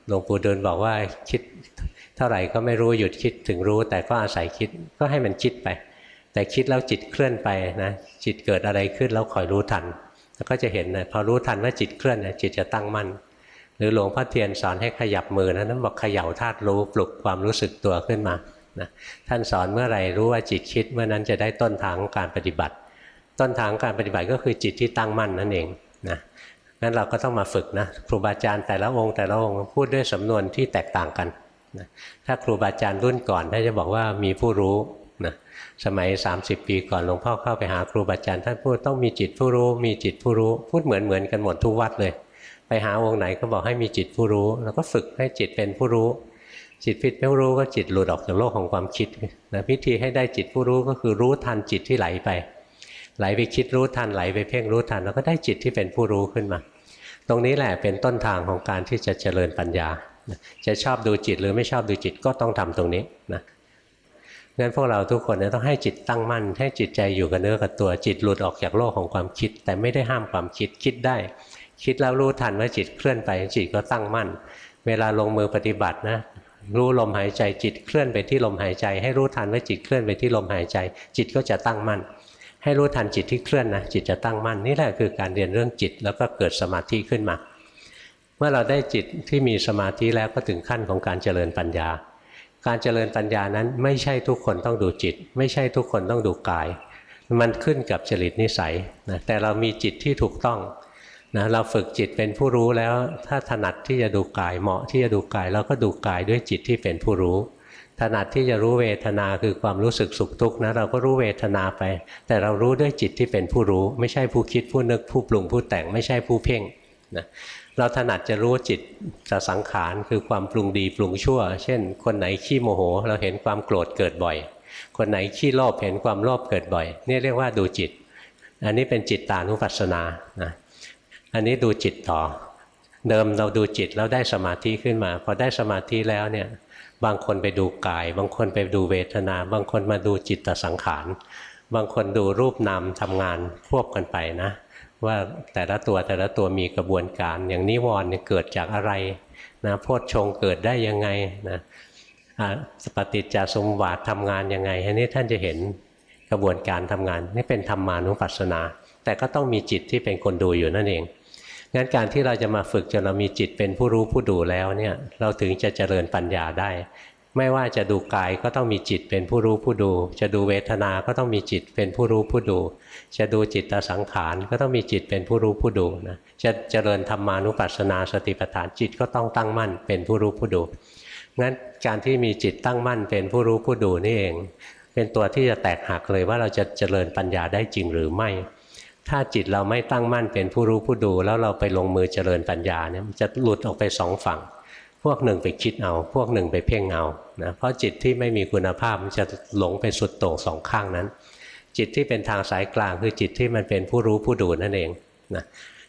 หลวงปู่เดินบอกว่าคิดเท่าไหร่ก็ไม่รู้หยุดคิดถึงรู้ แต่ก็อาศัยคิดก็ให้มันคิดไป แต่คิดแล้วจิตเคลื่อนไปนะจิตเกิดอะไรขึ้นแล้วคอยรู้ทัน แล้วก็จะเห็นนะพอรู้ทันว่าจิตเคลื่อนนะจิตจะตั้งมั่น หรือหลวงพ่อเทียนสอนให้ขยับมือนะนั้นบอกเขย่าธาตุรู้ปลุกความรู้สึกตัวขึ้นมานะท่านสอนเมื่อไหร่รู้ว่าจิตคิดเมื่อนั้นจะได้ต้นทางการปฏิบัติ ต้นทางการปฏิบัติก็คือจิตที่ตั้งมั่นนั่นเองนะงั้นเราก็ต้องมาฝึกนะครูบาอาจารย์แต่ละองค์แต่ละองค์พูดด้วยสำนวนที่แตกต่างกันนะถ้าครูบาอาจารย์รุ่นก่อนท่านจะบอกว่ามีผู้รู้นะสมัย 30 ปีก่อนหลวงพ่อเข้าไปหาครูบาอาจารย์ท่านพูดต้องมีจิตผู้รู้ มีจิตผู้รู้ พูดเหมือนเหมือนกันหมดทุกวัดเลย ไปหาองค์ไหนก็บอกให้มีจิตผู้รู้ แล้วก็ฝึกให้จิตเป็นผู้รู้ จิตผิดไม่รู้ก็จิตหลุดออกจากโลกของความคิดนะพิธีให้ได้จิตผู้รู้ก็คือรู้ทันจิตที่ไหลไป ไหลไปคิดรู้ทันไหลไปเพ่งรู้ทัน แล้วก็ได้จิตที่เป็นผู้รู้ขึ้นมา ตรงนี้แหละเป็นต้นทางของการที่จะเจริญปัญญา จะชอบดูจิตหรือไม่ชอบดูจิตก็ต้องทำตรงนี้นะงั้นพวกเราทุกคนเนี่ยต้องให้จิตตั้งมั่น ให้จิตใจอยู่กับเนื้อกับตัวจิตหลุดออกจากโลกของความคิด แต่ไม่ได้ห้ามความคิดคิดได้ คิดแล้วรู้ทันว่าจิตเคลื่อนไปจิตก็ตั้งมั่น เวลาลงมือปฏิบัตินะรู้ลมหายใจจิตเคลื่อนไปที่ลมหายใจ ให้รู้ทันว่าจิตเคลื่อนไปที่ลมหายใจ จิตก็จะตั้งมั่น ให้รู้ทันจิตที่เคลื่อนนะจิตจะตั้งมั่นนี่แหละคือการเรียนเรื่องจิตแล้วก็เกิดสมาธิขึ้นมา เมื่อเราได้จิตที่มีสมาธิแล้วก็ถึงขั้นของการเจริญปัญญา การเจริญปัญญานั้นไม่ใช่ทุกคนต้องดูจิต ไม่ใช่ทุกคนต้องดูกาย มันขึ้นกับจริตนิสัยนะแต่เรามีจิตที่ถูกต้อง นะเราฝึกจิตเป็นผู้รู้แล้ว ถ้าถนัดที่จะดูกายเหมาะที่จะดูกายเราก็ดูกายด้วยจิตที่เป็นผู้รู้ ถนัดที่จะรู้เวทนาคือความรู้สึกสุขทุกข์นะเราก็รู้เวทนาไป แต่เรารู้ด้วยจิตที่เป็นผู้รู้ ไม่ใช่ผู้คิดผู้นึกผู้ปรุงผู้แต่งไม่ใช่ผู้เพ่งนะเราถนัดจะรู้จิตจะสังขารคือความปรุงดีปรุงชั่ว เช่น คนไหนขี้โมโห เราเห็นความโกรธเกิดบ่อย คนไหนขี้โลภเห็นความโลภเกิดบ่อย นี่เรียกว่าดูจิต อันนี้เป็นจิตตานุปัสสนานะ อันนี้ดูจิตต่อ เดิมเราดูจิตแล้วได้สมาธิขึ้นมา พอได้สมาธิแล้วเนี่ยบางคนไปดูกาย บางคนไปดูเวทนา บางคนมาดูจิตตสังขารบางคนดูรูปนามทำงานควบกันไปนะ ว่าแต่ละตัวแต่ละตัวมีกระบวนการ อย่างนิวรณ์เกิดจากอะไรนะโพชฌงเกิดได้ยังไงนะสปฏิจจสมบาททำงานยังไงอันนี้ท่านจะเห็นกระบวนการทำงาน นี่เป็นธรรมานุปัสสนา แต่ก็ต้องมีจิตที่เป็นคนดูอยู่นั่นเอง งั้นการที่เราจะมาฝึกจนเรามีจิตเป็นผู้รู้ผู้ดูแล้วเนี่ยเราถึงจะเจริญปัญญาได้ ไม่ว่าจะดูกายก็ต้องมีจิตเป็นผู้รู้ผู้ดู จะดูเวทนาก็ต้องมีจิตเป็นผู้รู้ผู้ดู จะดูจิตตสังขารก็ต้องมีจิตเป็นผู้รู้ผู้ดูนะจะเจริญธรรมานุปัสสนาสติปัฏฐานจิตก็ต้องตั้งมั่นเป็นผู้รู้ผู้ดูงั้นการที่มีจิตตั้งมั่นเป็นผู้รู้ผู้ดูนี่เอง เป็นตัวที่จะแตกหักเลยว่าเราจะเจริญปัญญาได้จริงหรือไม่ ถ้าจิตเราไม่ตั้งมั่นเป็นผู้รู้ผู้ดู แล้วเราไปลงมือเจริญปัญญาเนี่ยมันจะหลุดออกไปสองฝั่ง พวกหนึ่งไปคิดเอา พวกหนึ่งไปเพ่งเอานะเพราะจิตที่ไม่มีคุณภาพมันจะหลงไปสุดโต่งสองข้างนั้น จิตที่เป็นทางสายกลางคือจิตที่มันเป็นผู้รู้ผู้ดูนั่นเองนะ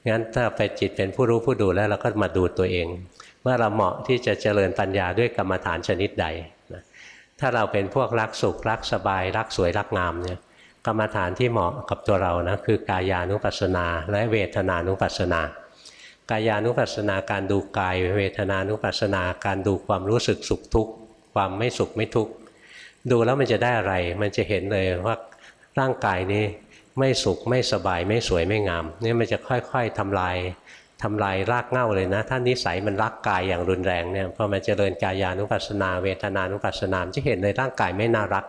งั้นถ้าไปจิตเป็นผู้รู้ผู้ดูแล้วเราก็มาดูตัวเองว่าเราเหมาะที่จะเจริญปัญญาด้วยกรรมฐานชนิดใดนะถ้าเราเป็นพวกรักสุขรักสบาย รักสวยรักงามเนี่ย กรรมฐานที่เหมาะกับตัวเรานะคือกายานุปัสสนา และเวทนานุปัสสนากายานุปัสสนาการดูกาย เวทนานุปัสสนาการดูความรู้สึกสุขทุกข์ความไม่สุขไม่ทุกข์ดูแล้วมันจะได้อะไร มันจะเห็นเลยว่าร่างกายนี้ไม่สุขไม่สบายไม่สวยไม่งามนี่มันจะค่อยๆทำลายทำลายรากเง้าเลยนะถ้านิสัยมันรักกายอย่างรุนแรงเนี่ยพอมันเจริญกายานุปัสสนา เวทนานุปัสสนาจะเห็นในร่างกายไม่น่ารัก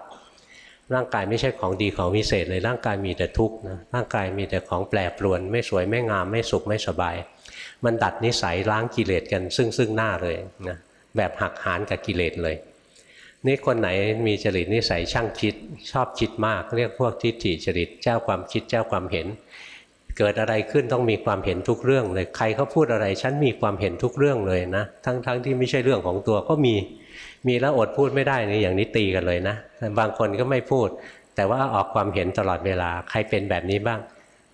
ร่างกายไม่ใช่ของดีของวิเศษเลยร่างกายมีแต่ทุกข์นะร่างกายมีแต่ของแปรปรวน ไม่สวยไม่งามไม่สุขไม่สบาย มันดัดนิสัยล้างกิเลสกันซึ่งซึ่งหน้าเลยนะแบบหักหานกับกิเลสเลยนี่คนไหนมีจริตนิสัยช่างคิด ชอบคิดมาก เรียกพวกทิฏฐิจริตเจ้าความคิดเจ้าความเห็น เกิดอะไรขึ้นต้องมีความเห็นทุกเรื่องเลยใครเขาพูดอะไรฉันมีความเห็นทุกเรื่องเลยนะ ทั้งๆทที่ไม่ใช่เรื่องของตัวก็มี มีแล้วอดพูดไม่ได้นี่อย่างนี้ตีกันเลยนะบางคนก็ไม่พูด แต่ว่าออกความเห็นตลอดเวลาใครเป็นแบบนี้บ้าง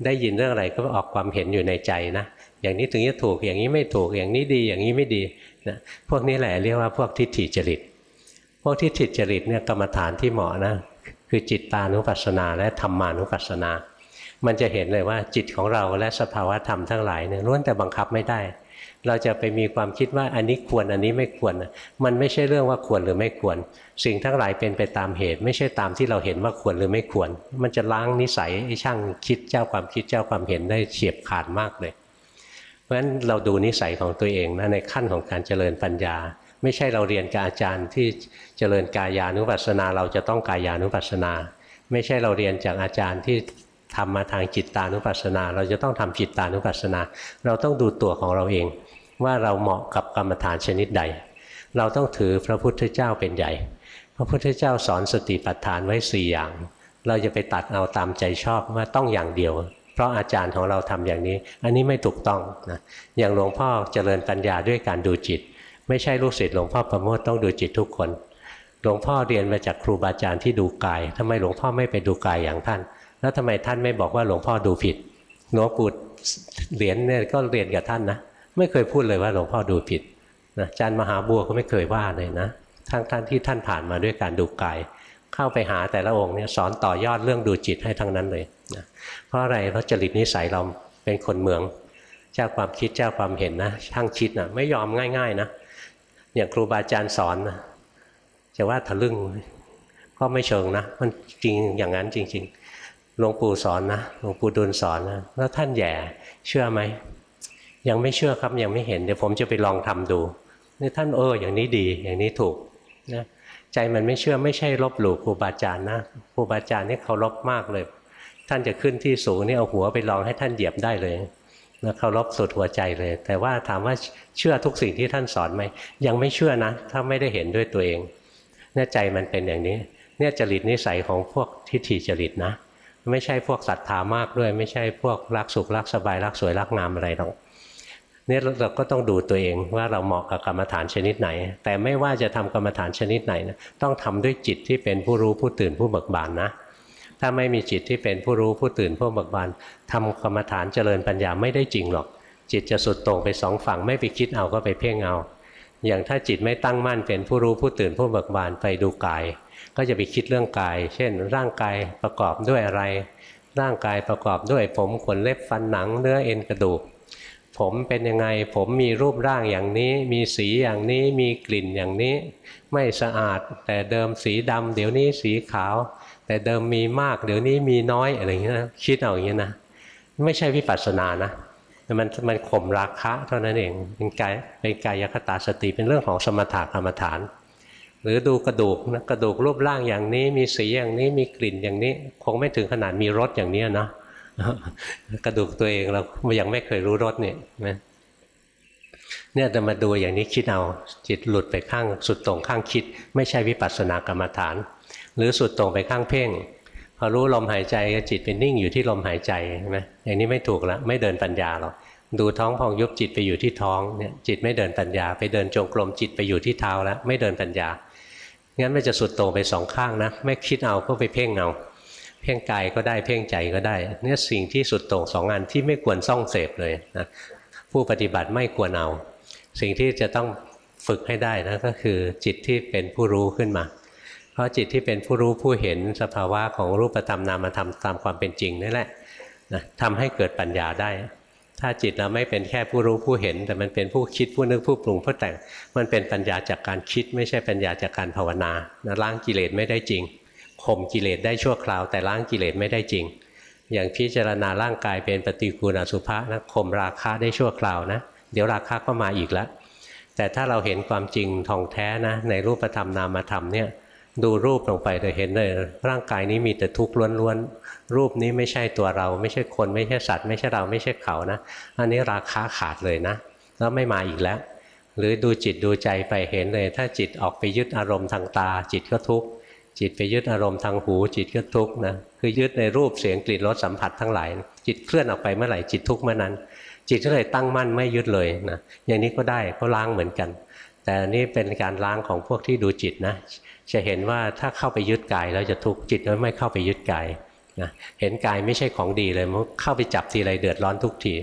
ได้ยินเรื่องอะไรก็ออกความเห็นอยู่ในใจนะอย่างนี้ถึงจะถูกอย่างนี้ไม่ถูกอย่างนี้ดีอย่างนี้ไม่ดีนะพวกนี้แหละเรียกว่าพวกทิฏฐิจริต พวกทิฏฐิจริตเนี่ยกรรมฐานที่เหมาะนะคือจิตตานุปัสสนาและธรรมานุปัสสนา มันจะเห็นเลยว่าจิตของเราและสภาวะธรรมทั้งหลายเนี่ยล้วนแต่บังคับไม่ได้ เราจะไปมีความคิดว่าอันนี้ควรอันนี้ไม่ควร มันไม่ใช่เรื่องว่าควรหรือไม่ควร สิ่งทั้งหลายเป็นไปตามเหตุ ไม่ใช่ตามที่เราเห็นว่าควรหรือไม่ควร มันจะล้างนิสัยไอ้ช่างคิดเจ้าความคิดเจ้าความเห็นได้เฉียบขาดมากเลย เพราะฉะนั้นเราดูนิสัยของตัวเองนะในขั้นของการเจริญปัญญา ไม่ใช่เราเรียนกับอาจารย์ที่เจริญกายานุปัสสนา เราจะต้องกายานุปัสสนา ไม่ใช่เราเรียนจากอาจารย์ที่ทำมาทางจิตตานุปัสสนา เราจะต้องทำจิตตานุปัสสนา เราต้องดูตัวของเราเอง ว่าเราเหมาะกับกรรมฐานชนิดใด เราต้องถือพระพุทธเจ้าเป็นใหญ่ พระพุทธเจ้าสอนสติปัฏฐานไว้สี่อย่าง เราจะไปตัดเอาตามใจชอบว่าต้องอย่างเดียว เพราะอาจารย์ของเราทำอย่างนี้ อันนี้ไม่ถูกต้องนะอย่างหลวงพ่อเจริญปัญญาด้วยการดูจิต ไม่ใช่ลูกศิษย์หลวงพ่อประโมทต้องดูจิตทุกคนหลวงพ่อเรียนมาจากครูบาอาจารย์ที่ดูกายทำไมหลวงพ่อไม่ไปดูกายอย่างท่าน แล้วทำไมท่านไม่บอกว่าหลวงพ่อดูผิดหลวงปู่เหรียญเนี่ยก็เรียนกับท่านนะ ไม่เคยพูดเลยว่าหลวงพ่อดูผิดนะอาจารย์มหาบัวก็ไม่เคยว่าเลยนะทั้งท่านที่ท่านผ่านมาด้วยการดูกาย เข้าไปหาแต่ละองค์เนี่ยสอนต่อยอดเรื่องดูจิตให้ทั้งนั้นเลยนะเพราะอะไรเพราะจริตนิสัยเราเป็นคนเมือง เจ้าความคิดเจ้าความเห็นนะช่างคิดนะไม่ยอมง่าย ๆนะอย่างครูบาอาจารย์สอนนะจะว่าทะลึ่งก็ไม่เชิงนะ มันจริงอย่างนั้นจริง ๆหลวงปู่สอนนะหลวงปู่ดูลสอนนะแล้วท่านแย่เชื่อไหม ยังไม่เชื่อครับยังไม่เห็นเดี๋ยวผมจะไปลองทำดูนี่ท่านเอออย่างนี้ดีอย่างนี้ถูกนะใจมันไม่เชื่อไม่ใช่ลบหลู่ครูบาอาจารย์นะครูบาอาจารย์นี่เคารพมากเลย ท่านจะขึ้นที่สูงนี่เอาหัวไปลองให้ท่านเหยียบได้เลยนะเคารพสุดหัวใจเลย แต่ว่าถามว่าเชื่อทุกสิ่งที่ท่านสอนไหมยังไม่เชื่อนะ ถ้าไม่ได้เห็นด้วยตัวเองเนี่ยใจมันเป็นอย่างนี้ เนี่ยจริตนิสัยของพวกทิฏฐิจริตนะ ไม่ใช่พวกศรัทธามากด้วย ไม่ใช่พวกรักสุขรักสบายรักสวยรักงามอะไรหรอก เนี่ยเราก็ต้องดูตัวเองว่าเราเหมาะกับกรรมฐานชนิดไหน แต่ไม่ว่าจะทำกรรมฐานชนิดไหนนะต้องทำด้วยจิตที่เป็นผู้รู้ผู้ตื่นผู้เบิกบานนะ ถ้าไม่มีจิตที่เป็นผู้รู้ผู้ตื่นผู้เบิกบานทำกรรมฐานเจริญปัญญาไม่ได้จริงหรอก จิตจะสุดตรงไปสองฝั่งไม่ไปคิดเอาก็ไปเพ่งเอา อย่างถ้าจิตไม่ตั้งมั่นเป็นผู้รู้ผู้ตื่นผู้เบิกบานไปดูกาย ก็จะไปคิดเรื่องกาย เช่น ร่างกายประกอบด้วยอะไร ร่างกายประกอบด้วยผมขนเล็บฟันหนังเนื้อเอ็นกระดูก ผมเป็นยังไง ผมมีรูปร่างอย่างนี้ มีสีอย่างนี้มีกลิ่นอย่างนี้ ไม่สะอาด แต่เดิมสีดำเดี๋ยวนี้สีขาว แต่เดิมมีมากเดี๋ยวนี้มีน้อยอะไรอย่างเงี้ยนะคิดเอาอย่างเงี้ยนะไม่ใช่วิปัสสนานะมันมันข่มราคะเท่านั้นเองเป็นกายเป็นกายคตาสติเป็นเรื่องของสมถะกรรมฐาน หรือดูกระดูกนะกระดูกรูปร่างอย่างนี้ มีสีอย่างนี้มีกลิ่นอย่างนี้ คงไม่ถึงขนาดมีรสอย่างนี้นะ กระดูกตัวเองเรายังไม่เคยรู้รสเนี่ยนะเนี่ยจะมาดูอย่างนี้คิดเอาจิตหลุดไปข้างสุดตรงข้างคิด ไม่ใช่วิปัสสนากรรมฐาน หรือสุดตรงไปข้างเพ่งพอรู้ลมหายใจจิตเป็นนิ่งอยู่ที่ลมหายใจใช่ไหมอย่างนี้ไม่ถูกแล้วไม่เดินปัญญาหรอกดูท้องพองยุบจิตไปอยู่ที่ท้องเนี่ยจิตไม่เดินปัญญา ไปเดินจงกรมจิตไปอยู่ที่เท้าแล้วไม่เดินปัญญางั้นมันจะสุดตรงไปสองข้างนะ ไม่คิดเอาก็ไปเพ่งเอา พ่งกายก็ได้เพ่งใจก็ได้เนี่ยสิ่งที่สุดตรงสองงานที่ไม่ควรซ่องเสพเลยนะผู้ปฏิบัติไม่ควรเอา สิ่งที่จะต้องฝึกให้ได้นะก็คือจิตที่เป็นผู้รู้ขึ้นมา เพราะจิตที่เป็นผู้รู้ผู้เห็นสภาวะของรูปธรรมนามธรรมตามความเป็นจริงนี่แหละนะทำให้เกิดปัญญาได้ ถ้าจิตเราไม่เป็นแค่ผู้รู้ผู้เห็น แต่มันเป็นผู้คิดผู้นึกผู้ปรุงผู้แต่ง มันเป็นปัญญาจากการคิดไม่ใช่ปัญญาจากการภาวนานะล้างกิเลสไม่ได้จริง ข่มกิเลสได้ชั่วคราว แต่ล้างกิเลสไม่ได้จริง อย่างพิจารณาร่างกายเป็นปฏิกูลอสุภะนะข่มราคะได้ชั่วคราวนะ เดี๋ยวราคะก็มาอีกแล้วแต่ถ้าเราเห็นความจริงทองแท้นะ ในรูปธรรมนามธรรมเนี่ยดูรูปลงไปจะเห็นเลยร่างกายนี้มีแต่ทุกข์ล้วนๆรูปนี้ไม่ใช่ตัวเรา ไม่ใช่คนไม่ใช่สัตว์ ไม่ใช่เราไม่ใช่เขานะอันนี้ราคาขาดเลยนะ แล้วไม่มาอีกแล้ว หรือดูจิตดูใจไปเห็นเลย ถ้าจิตออกไปยึดอารมณ์ทางตา จิตก็ทุกข์ จิตไปยึดอารมณ์ทางหูจิตก็ทุกข์นะคือยึดในรูปเสียงกลิ่นรสสัมผัสทั้งหลาย จิตเคลื่อนออกไปเมื่อไหร่จิตทุกข์เมื่อนั้น จิตก็เลยตั้งมั่นไม่ยึดเลยนะอย่างนี้ก็ได้ก็ล้างเหมือนกัน แต่อันนี้เป็นการล้างของพวกที่ดูจิตนะจะเห็นว่าถ้าเข้าไปยึดกายแล้วจะทุกข์จิตไม่เข้าไปยึดกายนะเห็นกายไม่ใช่ของดีเลยมันเข้าไปจับทีไรเดือดร้อนทุกที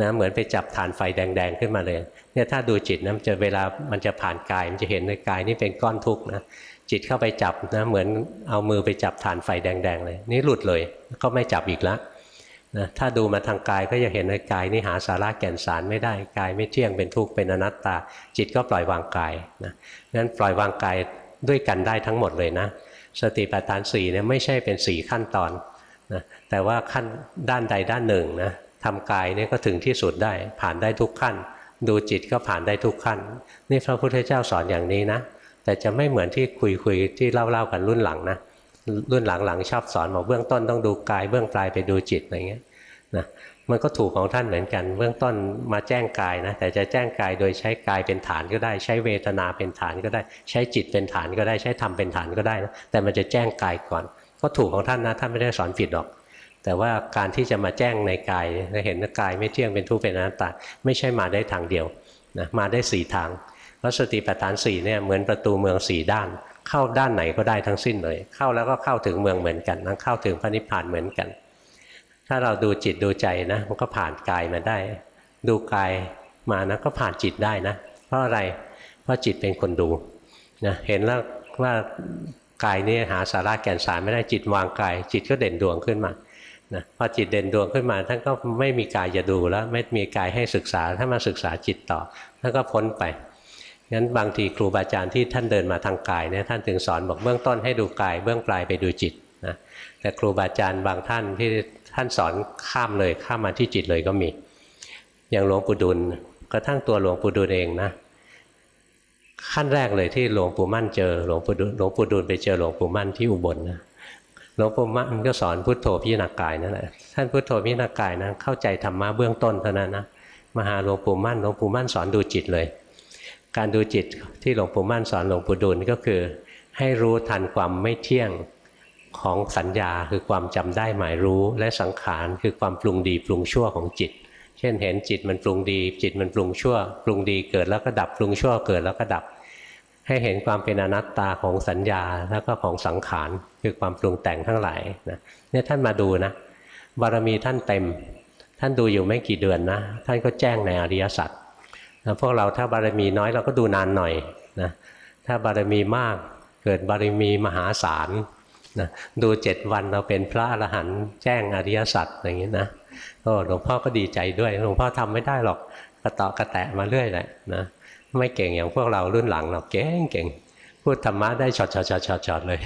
นะเหมือนไปจับฐานไฟแดง ๆ ขึ้นมาเลยเนี่ยถ้าดูจิตนะมันจะเวลามันจะผ่านกายมันจะเห็นในกายนี่เป็นก้อนทุกข์นะ จิตเข้าไปจับนะเหมือนเอามือไปจับฐานไฟแดงๆเลย นี่หลุดเลยก็ไม่จับอีกแล้วนะถ้าดูมาทางกายก็จะเห็นในกายนี่หาสาระแก่นสารไม่ได้กายไม่เที่ยงเป็นทุกข์เป็นอนัตตา จิตก็ปล่อยวางกายนะงั้นปล่อยวางกายด้วยกันได้ทั้งหมดเลยนะ สติปัฏฐานสี่เนี่ยไม่ใช่เป็นสี่ขั้นตอนนะแต่ว่าขั้นด้านใดด้านหนึ่งนะทำกายเนี่ยก็ถึงที่สุดได้ผ่านได้ทุกขั้น ดูจิตก็ผ่านได้ทุกขั้น นี่พระพุทธเจ้าสอนอย่างนี้นะ แต่จะไม่เหมือนที่คุยคุยที่เล่าเล่ากันรุ่นหลังนะรุ่นหลังๆชอบสอนบอกเบื้องต้นต้องดูกายเบื้องปลายไปดูจิตอะไรเงี้ยนะมันก็ถูกของท่านเหมือนกัน เบื้องต้นมาแจ้งกายนะแต่จะแจ้งกายโดยใช้กายเป็นฐานก็ได้ ใช้เวทนาเป็นฐานก็ได้ ใช้จิตเป็นฐานก็ได้ ใช้ธรรมเป็นฐานก็ได้นะแต่มันจะแจ้งกายก่อน ก็ถูกของท่านนะท่านไม่ได้สอนผิดหรอก แต่ว่าการที่จะมาแจ้งในกายเห็นว่ากายไม่เที่ยงเป็นทุกข์เป็นอนัตตาไม่ใช่มาได้ทางเดียวนะมาได้สี่ทาง พราะสติปัฏฐานสี่เนี่ยเหมือนประตูเมืองสี่ด้าน เข้าด้านไหนก็ได้ทั้งสิ้นเลย เข้าแล้วก็เข้าถึงเมืองเหมือนกันนะเข้าถึงพระนิพพานเหมือนกัน ถ้าเราดูจิตดูใจนะมันก็ผ่านกายมาได้ ดูกายมานะก็ผ่านจิตได้นะ เพราะอะไรเพราะจิตเป็นคนดูนะเห็นแล้วว่ากายนี่หาสาระแก่นสารไม่ได้จิตวางกาย จิตก็เด่นดวงขึ้นมานะพอจิตเด่นดวงขึ้นมาท่านก็ไม่มีกายจะดูแล้วไม่มีกายให้ศึกษาถ้ามาศึกษาจิตต่อท่านก็พ้นไป งั้นบางทีครูบาอาจารย์ที่ท่านเดินมาทางกายเนี่ยท่านถึงสอนบอกเบื้องต้นให้ดูกาย เบื้องปลายไปดูจิตนะแต่ครูบาอาจารย์บางท่านที่ท่านสอนข้ามเลยข้ามมาที่จิตเลยก็มี อย่างหลวงปู่ดุลกระทั่งตัวหลวงปู่ดุลเองนะ ขั้นแรกเลยที่หลวงปู่มั่นเจอหลวงปู่ดุลหลวงปู่ดุลไปเจอหลวงปู่มั่นที่อุบลนะหลวงปู่มั่นก็สอนพุทโธพิจารณากายนั่นแหละท่านพุทโธพิจารณากายนะเข้าใจธรรมะเบื้องต้นเท่านั้นนะมาหาหลวงปู่มั่นหลวงปู่มั่นสอนดูจิตเลย การดูจิตที่หลวงปู่มั่นสอนหลวงปู่ดุลก็คือ ให้รู้ทันความไม่เที่ยงของสัญญาคือความจำได้หมายรู้และสังขารคือความปรุงดีปรุงชั่วของจิต เช่นเห็นจิตมันปรุงดี จิตมันปรุงชั่ว ปรุงดีเกิดแล้วก็ดับปรุงชั่วเกิดแล้วก็ดับ ให้เห็นความเป็นอนัตตาของสัญญาแล้วก็ของสังขารคือความปรุงแต่งทั้งหลายนะเนี่ยท่านมาดูนะบารมีท่านเต็ม ท่านดูอยู่ไม่กี่เดือนนะท่านก็แจ้งในอริยสัจ นะพวกเราถ้าบารมีน้อยเราก็ดูนานหน่อยนะถ้าบารมีมากเกิดบารมีมหาศาลนะดูเจ็ดวันเราเป็นพระอรหันต์แจ้งอริยสัจอย่างนี้นะโอ้หลวงพ่อก็ดีใจด้วยหลวงพ่อทำไม่ได้หรอกกระเตาะกระแตะมาเรื่อยแหละนะไม่เก่งอย่างพวกเรารุ่นหลังเราเก่งเก่งพูดธรรมะได้ช็อตช็อตช็อตช็อตช็อตเลย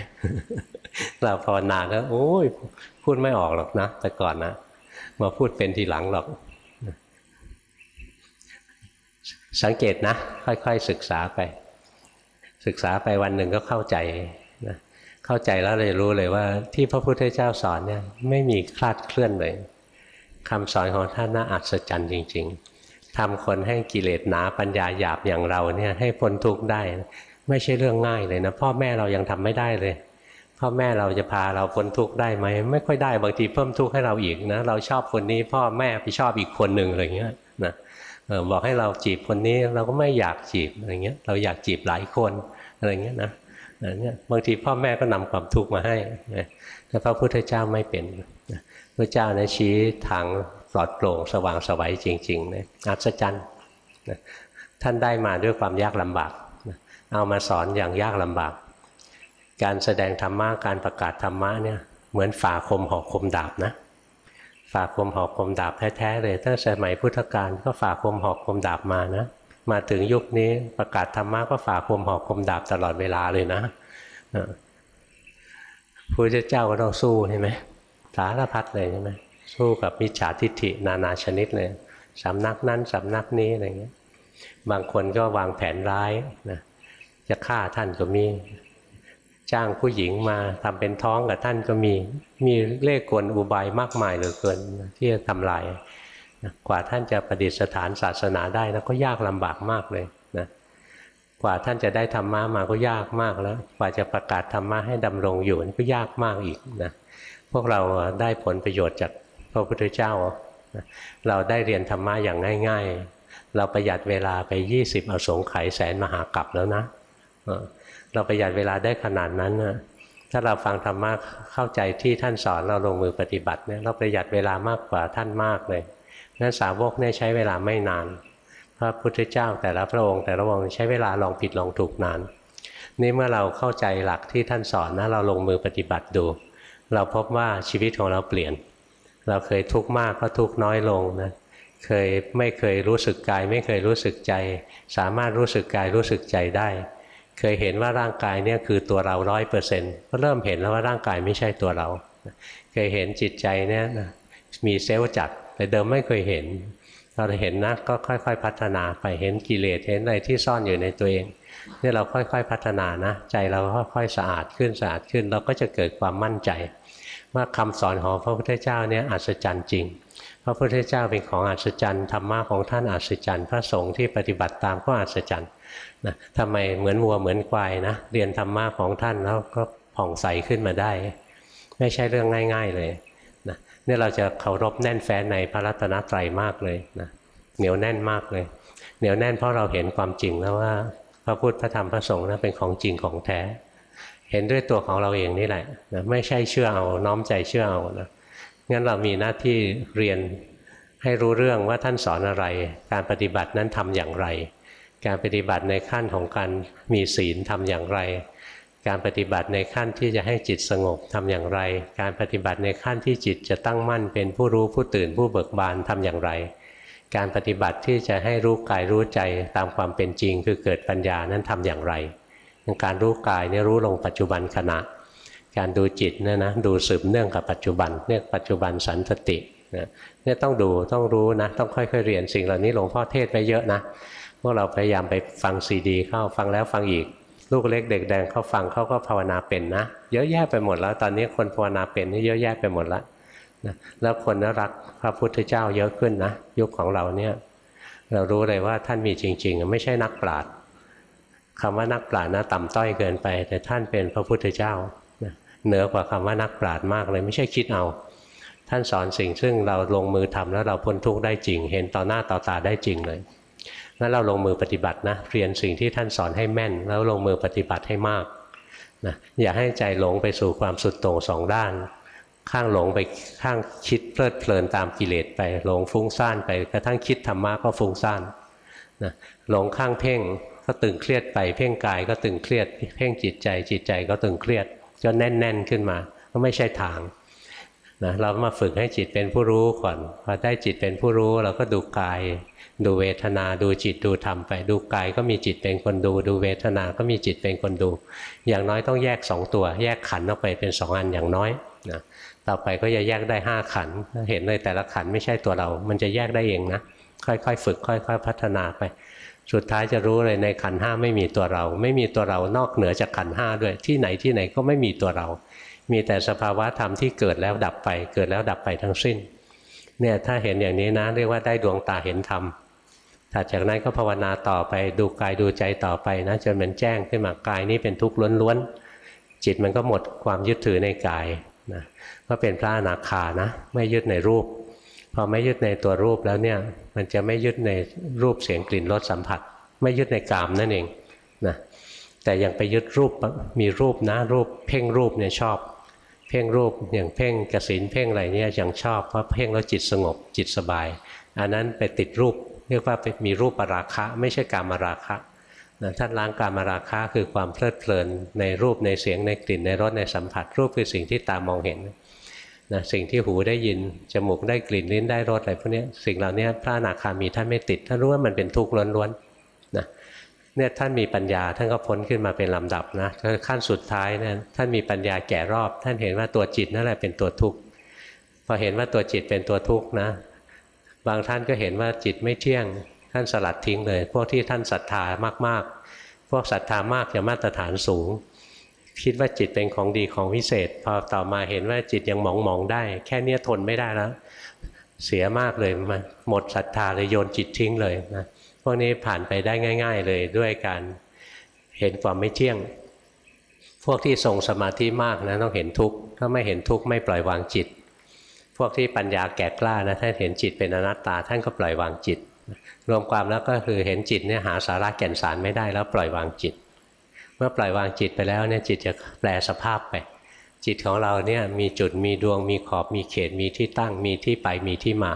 เราภาวนาก็โอ้ยพูดไม่ออกหรอกนะ แต่ก่อนนะมาพูดเป็นทีหลังหรอก สังเกตนะ ค่อยๆศึกษาไป ศึกษาไปวันหนึ่งก็เข้าใจนะเข้าใจแล้วเลยรู้เลยว่าที่พระพุทธเจ้าสอนเนี่ยไม่มีคลาดเคลื่อนเลยคำสอนของท่านน่าอัศจรรย์จริง ๆทำคนให้กิเลสหนาปัญญาหยาบอย่างเราเนี่ยให้พ้นทุกข์ได้ ไม่ใช่เรื่องง่ายเลยนะพ่อแม่เรายังทำไม่ได้เลยพ่อแม่เราจะพาเราพ้นทุกข์ได้ไหมไม่ค่อยได้บางทีเพิ่มทุกข์ให้เราอีกนะ เราชอบคนนี้พ่อแม่ไปชอบอีกคนหนึ่งอะไรเงี้ยนะ บอกให้เราจีบคนนี้เราก็ไม่อยากจีบอะไรเงี้ย เราอยากจีบหลายคนอะไรเงี้ยนะเนี่ยบางทีพ่อแม่ก็นำความทุกข์มาให้แต่พระพุทธเจ้าไม่เป็นพระเจ้านะชี้ทางปลอดโปร่งสว่างสวัยจริงๆนะอัศจรรย์ท่านได้มาด้วยความยากลำบาก เอามาสอนอย่างยากลำบาก การแสดงธรรมะการประกาศธรรมะเนี่ยเหมือนฝ่าคมหอกคมดาบนะ ฝ่าคมหอกคมดาบแท้ๆเลยตั้งสมัยพุทธกาลก็ฝ่าคมหอกคมดาบมานะมาถึงยุคนี้ประกาศธรรมะก็ฝ่าคมหอกคมดาบตลอดเวลาเลยนะพระเจ้าก็ต้องสู้ใช่ไหมสารพัดเลยใช่ไหมสู้กับมิจฉาทิฏฐินานาชนิดเลยสำนักนั้นสำนักนี้อะไรเงี้ย บางคนก็วางแผนร้ายนะจะฆ่าท่านก็มี จ้างผู้หญิงมาทำเป็นท้องกับท่านก็มี มีเลขกลอุบายมากมายเหลือเกินที่จะทำลายกว่าท่านจะประดิษฐานศาสนาได้นะก็ยากลำบากมากเลยนะกว่าท่านจะได้ธรรมะมาก็ยากมากแล้ว กว่าจะประกาศธรรมะให้ดำรงอยู่นี่ก็ยากมากอีกนะพวกเราได้ผลประโยชน์จากพระพุทธเจ้า เราได้เรียนธรรมะอย่างง่าย ๆ เราประหยัดเวลาไป 20อสงไขยแสนมหากรัปแล้วนะ เราประหยัดเวลาได้ขนาดนั้นนะถ้าเราฟังธรรมะเข้าใจที่ท่านสอนเราลงมือปฏิบัติเนี่ยเราประหยัดเวลามากกว่าท่านมากเลยนั้นสาวกเนี่ยใช้เวลาไม่นาน พระพุทธเจ้าแต่ละพระองค์แต่ละองค์ใช้เวลาลองผิดลองถูกนาน นี่เมื่อเราเข้าใจหลักที่ท่านสอนนะเราลงมือปฏิบัติดู เราพบว่าชีวิตของเราเปลี่ยน เราเคยทุกข์มากก็ทุกข์น้อยลงนะเคยไม่เคยรู้สึกกาย ไม่เคยรู้สึกใจ สามารถรู้สึกกายรู้สึกใจได้ เคยเห็นว่าร่างกายเนี่ยคือตัวเราร้อยเปอร์เซ็นต์ก็เริ่มเห็นแล้วว่าร่างกายไม่ใช่ตัวเรา เคยเห็นจิตใจเนี่ยมีเซลล์จัดแต่เดิมไม่เคยเห็นเราเห็นนะก็ค่อย ๆ พัฒนาไปเห็นกิเลสเห็นอะไรที่ซ่อนอยู่ในตัวเองนี่เราค่อย ๆ พัฒนานะใจเราค่อยๆสะอาดขึ้นสะอาดขึ้น เราก็จะเกิดความมั่นใจ ว่าคำสอนของพระพุทธเจ้าเนี่ยอัศจรรย์จริง พระพุทธเจ้าเป็นของอัศจรรย์ธรรมะของท่านอัศจรรย์ พระสงฆ์ที่ปฏิบัติตามก็อัศจรรย์ นะทำไมเหมือนวัวเหมือนควายนะเรียนธรรมะของท่านแล้วก็ผ่องใสขึ้นมาได้ ไม่ใช่เรื่องง่าย ๆเลยนะนี่เราจะเคารพแน่นแฟ้นในพระรัตนตรัยมากเลยนะเหนียวแน่นมากเลย เหนียวแน่นเพราะเราเห็นความจริงแล้วว่า พระพุทธพระธรรมพระสงฆ์นั้นเป็นของจริงของแท้ เห็นด้วยตัวของเราเองนี่แหละนะไม่ใช่เชื่อเอาน้อมใจเชื่อเอานะงั้นเรามีหน้าที่เรียนให้รู้เรื่องว่าท่านสอนอะไร การปฏิบัตินั้นทำอย่างไร การปฏิบัติในขั้นของการมีศีลทำอย่างไร การปฏิบัติในขั้นที่จะให้จิตสงบทำอย่างไร การปฏิบัติในขั้นที่จิตจะตั้งมั่นเป็นผู้รู้ผู้ตื่นผู้เบิกบานทำอย่างไร การปฏิบัติที่จะให้รู้กายรู้ใจตามความเป็นจริง คือเกิดปัญญานั้นทำอย่างไร การรู้กายเนี่ยรู้ลงปัจจุบันขณะ การดูจิตเนี่ยนะดูสืบเนื่องกับปัจจุบันเรียกปัจจุบันสันสติเนี่ยต้องดูต้องรู้นะต้องค่อยๆเรียนสิ่งเหล่านี้หลวงพ่อเทศไว้เยอะนะ วกเราพยายามไปฟังซีดีเข้าฟังแล้วฟังอีก ลูกเล็กเด็กแดงเขาฟังเขาก็ภาวนาเป็นนะ เยอะแยะไปหมดแล้ว ตอนนี้คนภาวนาเป็นนี่เยอะแยะไปหมดแล้วนะแล้วคนน่ารักพระพุทธเจ้าเยอะขึ้นนะยุคของเราเนี่ยเรารู้เลยว่าท่านมีจริง ๆ ไม่ใช่นักปราชญ์คำว่านักปราชญ์นะต่ำต้อยเกินไป แต่ท่านเป็นพระพุทธเจ้าเหนือกว่าคำว่านักปราชญ์มากเลยไม่ใช่คิดเอา ท่านสอนสิ่งซึ่งเราลงมือทำแล้วเราพ้นทุกข์ได้จริง เห็นต่อหน้าต่อตาได้จริงเลย งั้นเราลงมือปฏิบัตินะเรียนสิ่งที่ท่านสอนให้แม่น แล้วลงมือปฏิบัติให้มากนะอย่าให้ใจหลงไปสู่ความสุดโต่งสองด้าน ข้างหลงไปข้างคิดเพลิดเพลินตามกิเลสไปหลงฟุ้งซ่านไปกระทั่งคิดธรรมะก็ฟุ้งซ่านนะหลงข้างเพ่งก็ตึงเครียดไปเพ่งกายก็ตึงเครียด เพ่งจิตใจจิตใจก็ตึงเครียดจนแน่น ๆขึ้นมาก็ไม่ใช่ทางนะเรามาฝึกให้จิตเป็นผู้รู้ก่อนพอได้จิตเป็นผู้รู้เราก็ดูกาย ดูเวทนาดูจิตดูธรรมไปดูกายก็มีจิตเป็นคนดู ดูเวทนาก็มีจิตเป็นคนดู อย่างน้อยต้องแยกสองตัว แยกขันออกไปเป็นสองอันอย่างน้อยนะต่อไปก็จะแยกได้ห้าขันเห็นเลยแต่ละขันไม่ใช่ตัวเรา มันจะแยกได้เองนะค่อยๆ ฝึกค่อย ๆ พัฒนาไป สุดท้ายจะรู้เลยในขันห้าไม่มีตัวเรา ไม่มีตัวเรานอกเหนือจากขันห้าด้วยที่ไหนที่ไหนก็ไม่มีตัวเรา มีแต่สภาวะธรรมที่เกิดแล้วดับไป เกิดแล้วดับไปทั้งสิ้นเนี่ยถ้าเห็นอย่างนี้นะเรียกว่าได้ดวงตาเห็นธรรม ถัดจากนั้นก็ภาวนาต่อไปดูกายดูใจต่อไปนะจนมันแจ้งขึ้นมากายนี้เป็นทุกข์ล้วนๆจิตมันก็หมดความยึดถือในกายนะก็เป็นพระอนาคานะไม่ยึดในรูปพอไม่ยึดในตัวรูปแล้วเนี่ยมันจะไม่ยึดในรูปเสียงกลิ่นรสสัมผัส ไม่ยึดในกามนั่นเองนะแต่ยังไปยึดรูปมีรูปนะรูปเพ่งรูปเนี่ยชอบ เพ่งรูปอย่างเพ่งกสินเพ่งอะไรเนี่ยยังชอบเพราะเพ่งแล้วจิตสงบจิตสบาย อันนั้นไปติดรูป เรียกว่ามีรูปปราคะ ไม่ใช่กามาราคะนะท่านล้างกามาราคะคือความเพลิดเพลินในรูปในเสียงในกลิ่นในรสในสัมผัส รูปคือสิ่งที่ตามองเห็นนะสิ่งที่หูได้ยิน จมูกได้กลิ่นลิ้นได้รสอะไรพวกนี้สิ่งเหล่านี้พระอนาคามีท่านไม่ติดท่านรู้ว่ามันเป็นทุกข์ล้วนๆนะเนี่ยท่านมีปัญญาท่านก็พ้นขึ้นมาเป็นลำดับนะขั้นสุดท้ายเนี่ยท่านมีปัญญาแก่รอบ ท่านเห็นว่าตัวจิตนั่นแหละเป็นตัวทุกข์พอเห็นว่าตัวจิตเป็นตัวทุกข์นะ บางท่านก็เห็นว่าจิตไม่เที่ยง ท่านสลัดทิ้งเลย พวกที่ท่านศรัทธามากๆ พวกศรัทธามากจะมาตรฐานสูง คิดว่าจิตเป็นของดีของวิเศษ พอต่อมาเห็นว่าจิตยังมองมองได้ แค่เนี้ทนไม่ได้แล้ว เสียมากเลยมาหมดศรัทธาเลยโยนจิตทิ้งเลยนะพวกนี้ผ่านไปได้ง่าย ๆ เลยด้วยการเห็นความไม่เที่ยง พวกที่ทรงสมาธิมากนะต้องเห็นทุกข์ถ้าไม่เห็นทุกข์ไม่ปล่อยวางจิต พวกที่ปัญญาแก่กล้านะท่านเห็นจิตเป็นอนัตตา ท่านก็ปล่อยวางจิต รวมความแล้วก็คือเห็นจิตเนี่ยหาสาระแก่นสารไม่ได้แล้วปล่อยวางจิต เมื่อปล่อยวางจิตไปแล้วเนี่ยจิตจะแปลสภาพไป จิตของเราเนี่ยมีจุดมีดวงมีขอบมีเขตมีที่ตั้งมีที่ไปมีที่มา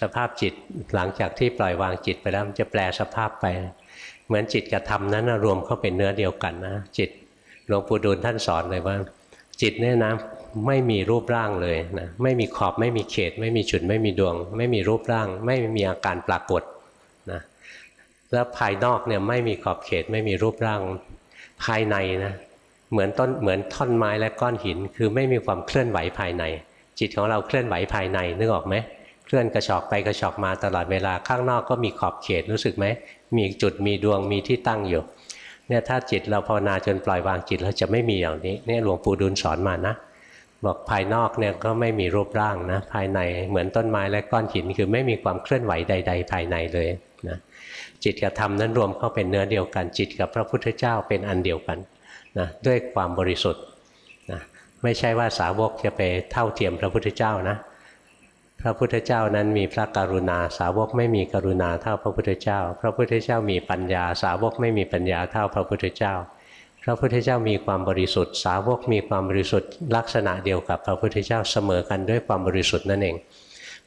สภาพจิตหลังจากที่ปล่อยวางจิตไปแล้วมันจะแปลสภาพไป เหมือนจิตกับธรรมนั้นรวมเข้าเป็นเนื้อเดียวกันนะจิตหลวงปู่ดูลท่านสอนเลยว่าจิตเนี่ยนะ ไม่มีรูปร่างเลยนะไม่มีขอบไม่มีเขต ไม่มีจุดไม่มีดวง ไม่มีรูปร่าง ไม่มีอาการปรากฏนะแล้วภายนอกเนี่ยไม่มีขอบเขตไม่มีรูปร่างภายในนะเหมือนต้นเหมือนท่อนไม้และก้อนหิน คือไม่มีความเคลื่อนไหวภายใน จิตของเราเคลื่อนไหวภายในนึกออกไหมเคลื่อนกระชอกไปกระชอกมาตลอดเวลาข้างนอกก็มีขอบเขตรู้สึกไหมมีจุดมีดวงมีที่ตั้งอยู่เนี่ยถ้าจิตเราภาวนาจนปล่อยวางจิตเราจะไม่มีอย่างนี้เนี่ยหลวงปู่ดูลสอนมานะ บอกภายนอกเนี่ยก็ไม่มีรูปร่างนะภายในเหมือนต้นไม้และก้อนหินคือไม่มีความเคลื่อนไหวใด ๆ ภายในเลยนะจิตกับธรรมนั้นรวมเข้าเป็นเนื้อเดียวกัน จิตกับพระพุทธเจ้าเป็นอันเดียวกันนะด้วยความบริสุทธิ์นะไม่ใช่ว่าสาวกจะไปเท่าเทียมพระพุทธเจ้านะพระพุทธเจ้านั้นมีพระกรุณาสาวกไม่มีกรุณาเท่าพระพุทธเจ้า พระพุทธเจ้ามีปัญญา สาวกไม่มีปัญญาเท่าพระพุทธเจ้า พระพุทธเจ้ามีความบริสุทธิ์ สาวกมีความบริสุทธิ์ลักษณะเดียวกับพระพุทธเจ้าเสมอกันด้วยความบริสุทธิ์นั่นเอง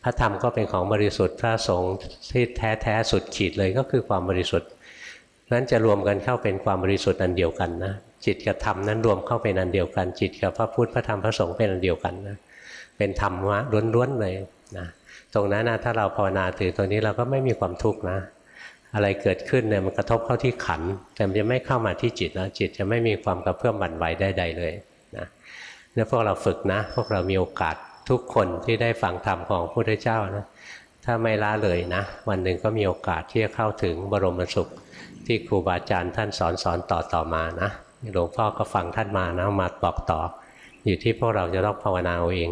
พระธรรมก็เป็นของบริสุทธิ์พระสงฆ์ที่แท้แท้สุดขีดเลยก็คือความบริสุทธิ์นั้นจะรวมกันเข้าเป็นความบริสุทธิ์อันเดียวกันนะจิตกับธรรมนั้นรวมเข้าเป็นอันเดียวกัน จิตกับพระพุทธพระธรรมพระสงฆ์เป็นอันเดียวกันนะเป็นธรรมะล้วนๆเลยนะตรงนั้นนะถ้าเราภาวนาถือตรงนี้เราก็ไม่มีความทุกข์นะ อะไรเกิดขึ้นเนี่ยมันกระทบเข้าที่ขัน แต่มันจะไม่เข้ามาที่จิตนะจิตจะไม่มีความกระเพื่อมบั่นไหวใดๆเลยนะเนี่ยพวกเราฝึกนะ พวกเรามีโอกาสทุกคนที่ได้ฟังธรรมของพระพุทธเจ้านะถ้าไม่ละเลยนะ วันหนึ่งก็มีโอกาสที่จะเข้าถึงบรมสุขที่ครูบาอาจารย์ท่านสอนสอนต่อต่อมานะหลวงพ่อก็ฟังท่านมานะมาบอกต่อ อยู่ที่พวกเราจะต้องภาวนาเอาเอง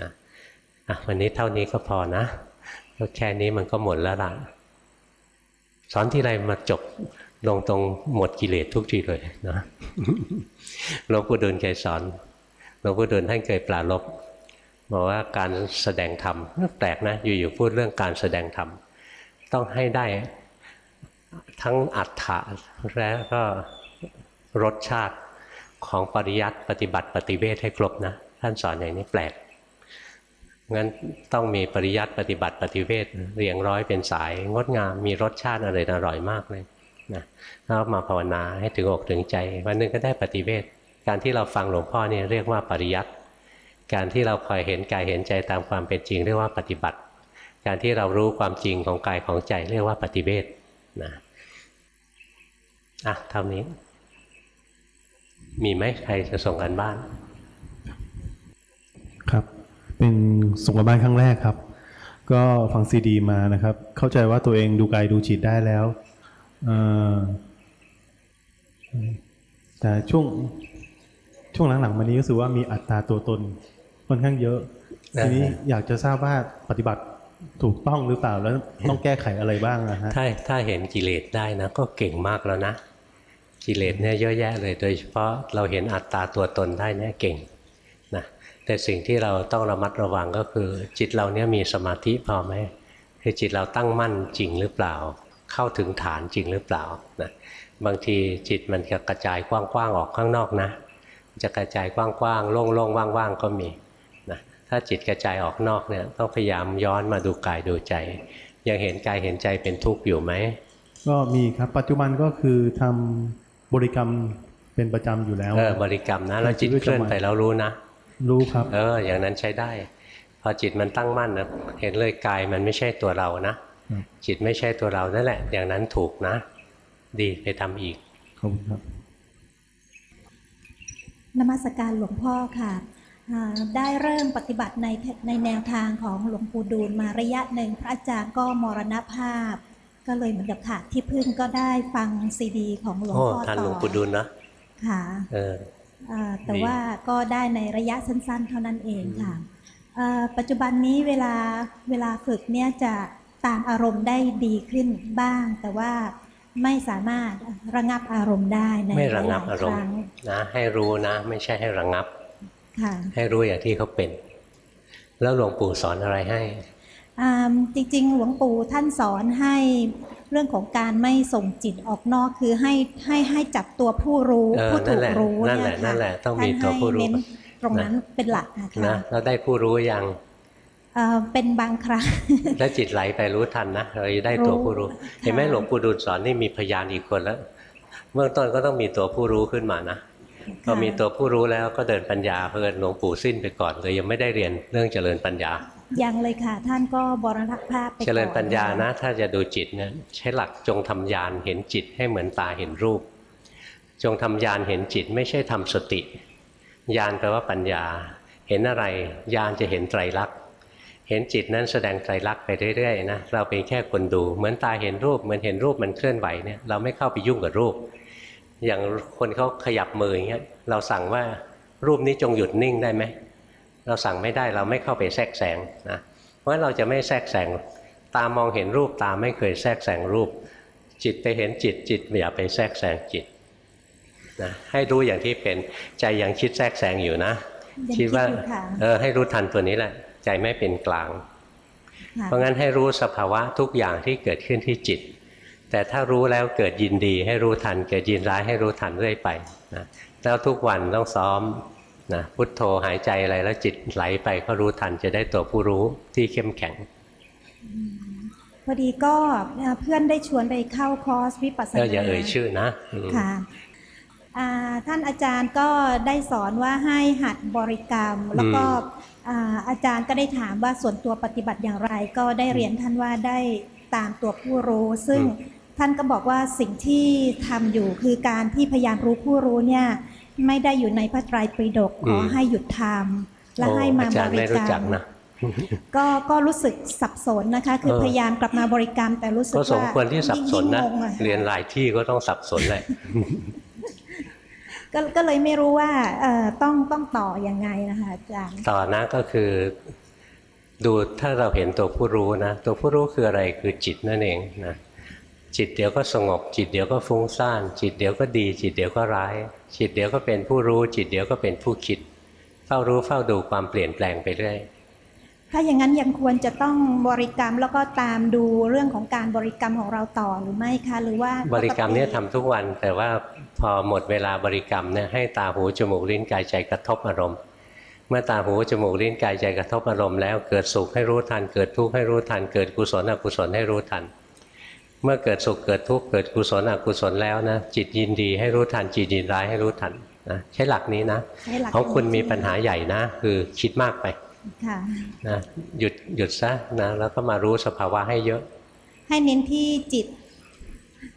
นะอะวันนี้เท่านี้ก็พอนะแค่นี้มันก็หมดแล้วล่ะ สอนที่ไรมาจบลงตรงหมดกิเลสทุกทีเลยนะหลวงปู่ดูลเคยสอนหลวงปู่ดูลท่านเคยปลาลบบอกว่าการแสดงธรรมแปลกนะ อยู่ๆพูดเรื่องการแสดงธรรมต้องให้ได้ทั้งอัฏฐะและก็รสชาติของปริยัติปฏิบัติปฏิเวทให้ครบนะ ท่านสอนอย่างนี้แปลก งั้นต้องมีปริยัติปฏิบัติปฏิเวทเรียงร้อยเป็นสาย งดงามมีรสชาติอะไรอร่อยมากเลยนะแล้วมาภาวนาให้ถึงอกถึงใจ วันหนึ่งก็ได้ปฏิเวทการที่เราฟังหลวงพ่อเนี่ยเรียกว่าปริยัติการที่เราคอยเห็นกายเห็นใจตามความเป็นจริงเรียกว่าปฏิบัติ การที่เรารู้ความจริงของกายของใจเรียกว่าปฏิเวทนะอะเท่านี้ มีไหมใครจะส่งกันบ้าน ครับ เป็นส่งกันบ้านครั้งแรกครับ ก็ฟังซีดีมานะครับ เข้าใจว่าตัวเองดูกายดูจิตได้แล้วเอ่อแต่ช่วงช่วงหลังๆมานี้ก็คือว่ามีอัตราตัวตนค่อนข้างเยอะนะทีนี้อยากจะทราบว่าปฏิบัติถูกต้องหรือเปล่าแล้วต้องแก้ไขอะไรบ้างนะฮะถ้าถ้าเห็นกิเลสได้นะ ก็เก่งมากแล้วนะกิเลสเนี่ยเยอะแยะเลย โดยเฉพาะเราเห็นอัตตาตัวตนได้เนี่ยเก่งนะ แต่สิ่งที่เราต้องระมัดระวังก็คือ จิตเราเนี่ยมีสมาธิพอไหมคือจิตเราตั้งมั่นจริงหรือเปล่า เข้าถึงฐานจริงหรือเปล่านะบางทีจิตมันจะกระจายกว้างๆออกข้างนอกนะ จะกระจายกว้างๆโล่งๆว่างๆก็มีนะถ้าจิตกระจายออกนอกเนี่ยต้องพยายามย้อนมาดูกายดูใจ ยังเห็นกายเห็นใจเป็นทุกข์อยู่ไหมก็มีครับปัจจุบันก็คือทำบริกรรมเป็นประจำอยู่แล้วเออบริกรรมนะแล้วจิตเคลื่อนไปแล้วรู้นะ รู้ครับ เออ อย่างนั้นใช้ได้ พอจิตมันตั้งมั่นนะเห็นเลยกายมันไม่ใช่ตัวเรานะครับจิตไม่ใช่ตัวเรานั่นแหละ อย่างนั้นถูกนะ ดีไปทำอีกขอบคุณครับนมัสการหลวงพ่อค่ะอ่าได้เริ่มปฏิบัติในในแนวทางของหลวงปู่ดูลมาระยะหนึ่งพระอาจารย์ก็มรณภาพ ก็เลยเหมือนกับขาดที่พึ่งก็ได้ฟังซีดี ของหลวงโอ้พ่อท่านต่หลอวงปู่ดูลนะค่ะเอออ่า แต่ดีว่าก็ได้ในระยะสั้นๆ เท่านั้นเองค่ะอ่าปัจจุบันนี้เวลาเวลาฝึกเนี่ยจะตามอารมณ์ได้ดีขึ้นบ้าง แต่ว่าไม่สามารถระงับอารมณ์ได้ในไม่ระงับหลอายรๆมคณ์รั้งนะให้รู้นะไม่ใช่ให้ระงับค่ะให้รู้อย่างที่เขาเป็น แล้วหลวงปู่สอนอะไรให้อ่าจริงๆ หลวงปู่ท่านสอนให้ เรื่องของการไม่ส่งจิตออกนอกคือให้ให้ให้จับตัวผู้รู้เออผู้นั่ถูนกแหละรู้นั่นเนี่ยแหละค่ะนั่นแหละต้องมีท่านตัวผู้รู้ให้เน้นตรงนั้นเป็นหลักนะนะคะแล้วได้ผู้รู้ยังเอ่อเป็นบางครั้งแล้วจิตไหลไปรู้ทันนะเราจะได้ตัวผู้รู้รู้เห็นไหมค่ะหลวงปู่ดูลสอนนี่มีพยานอีกคนแล้วเบื้องต้นก็ต้องมีตัวผู้รู้ขึ้นมานะพอมีตัวผู้รู้แล้วก็เดินปัญญาเพลินหลวงปู่สิ้นไปก่อนเลยยังไม่ได้เรียนเรื่องเจริญปัญญา ยังเลยค่ะ ท่านก็บรณภาพไปก่อนเจริญปัญญานะ ถ้าจะดูจิตเนี่ยใช้หลักจงทำญาณเห็นจิตให้เหมือนตาเห็นรูป จงทำญาณเห็นจิตไม่ใช่ทำสติญาณแปลว่าปัญญา เห็นอะไรญาณจะเห็นไตรลักษณ์เห็นจิตนั้นแสดงไตรลักษณ์ไปเรื่อยๆนะเราเป็นแค่คนดู เหมือนตาเห็นรูปเหมือนเห็นรูปมันเคลื่อนไหวเนี่ยเราไม่เข้าไปยุ่งกับรูป อย่างคนเขาขยับมืออย่างเงี้ยเราสั่งว่ารูปนี้จงหยุดนิ่งได้ไหม เราสั่งไม่ได้เราไม่เข้าไปแทรกแซงนะเพราะฉะนั้นเราจะไม่แทรกแซงตามองเห็นรูปตาไม่เคยแทรกแซงรูป จิตไปเห็นจิตจิตอย่าไปแทรกแซงจิตนะให้รู้อย่างที่เป็นใจยังคิดแทรกแซงอยู่นะยังคิดว่าอยู่ค่ะเออให้รู้ทันตัวนี้แหละ ใจไม่เป็นกลางค่ะเพราะงั้นให้รู้สภาวะทุกอย่างที่เกิดขึ้นที่จิต แต่ถ้ารู้แล้วเกิดยินดีให้รู้ทัน เกิดยินร้ายให้รู้ทันเรื่อยไปนะแล้วทุกวันต้องซ้อม นะพุทโธหายใจอะไรแล้วจิตไหลไปก็รู้ทันจะได้ตัวผู้รู้ที่เข้มแข็งพอดีก็เอ่อเพื่อนได้ชวนไปเข้าคอร์สวิปัสสก็นาอย่าเอ่ยชื่อนะอืมค่ะอ่าท่านอาจารย์ก็ได้สอนว่าให้หัดบริกรรม แล้วก็อ่าอาจารย์ก็ได้ถามว่าส่วนตัวปฏิบัติอย่างไร ก็ได้เรียนท่านว่าได้ตามตัวผู้รู้ ซึ่งท่านก็บอกว่าสิ่งที่ทำอยู่คือการที่พยายามรู้ผู้รู้เนี่ย ไม่ได้อยู่ในพระไตรปิฎกขอให้หยุดทำและโอ้ให้มาอาจารย์บริไม่รู้กรจัรกมนะก็ก็รู้สึกสับสนนะคะ คือเออพยายามกลับมาบริกรรมแต่รู้สึกก็ว่าสมควรที่สับสนนะยิ่งงงอะเรียนหลายที่ก็ต้องสับสนแหละก็ก็เลยไม่รู้ว่าเอ่อต้องต้องต่อยังไงนะคะอาจารย์ต่อนะก็คือ ดูถ้าเราเห็นตัวผู้รู้นะ ตัวผู้รู้คืออะไรคือจิตนั่นเองนะ จิตเดี๋ยวก็สงบ จิตเดี๋ยวก็ฟุ้งซ่าน จิตเดี๋ยวก็ดี จิตเดี๋ยวก็ร้าย จิตเดี๋ยวก็เป็นผู้รู้ จิตเดี๋ยวก็เป็นผู้คิด เฝ้ารู้เฝ้าดูความเปลี่ยนแปลงไปเรื่อยถ้าอย่างนั้นยังควรจะต้องบริกรรมแล้วก็ตามดูเรื่องของการบริกรรมของเราต่อหรือไม่คะหรือว่าบริกรรมเนี่ยทำทุกวัน แต่ว่าพอหมดเวลาบริกรรมเนี่ยให้ตาหูจมูกลิ้นกายใจกระทบอารมณ์ เมื่อตาหูจมูกลิ้นกายใจกระทบอารมณ์แล้วเกิดสุขให้รู้ทัน เกิดทุกข์ให้รู้ทัน เกิดกุศลอกุศลให้รู้ทัน เมื่อเกิดสุขเกิดทุกข์เกิดกุศลอกุศลแล้วนะจิตยินดีให้รู้ทันจิตยินร้ายให้รู้ทันนะใช้หลักนี้นะใช้หลักของคุณมีปัญหาใหญ่นะ คือคิดมากไปค่ะนะหยุดหยุดซะนะแล้วก็มารู้สภาวะให้เยอะ ให้เน้นที่จิต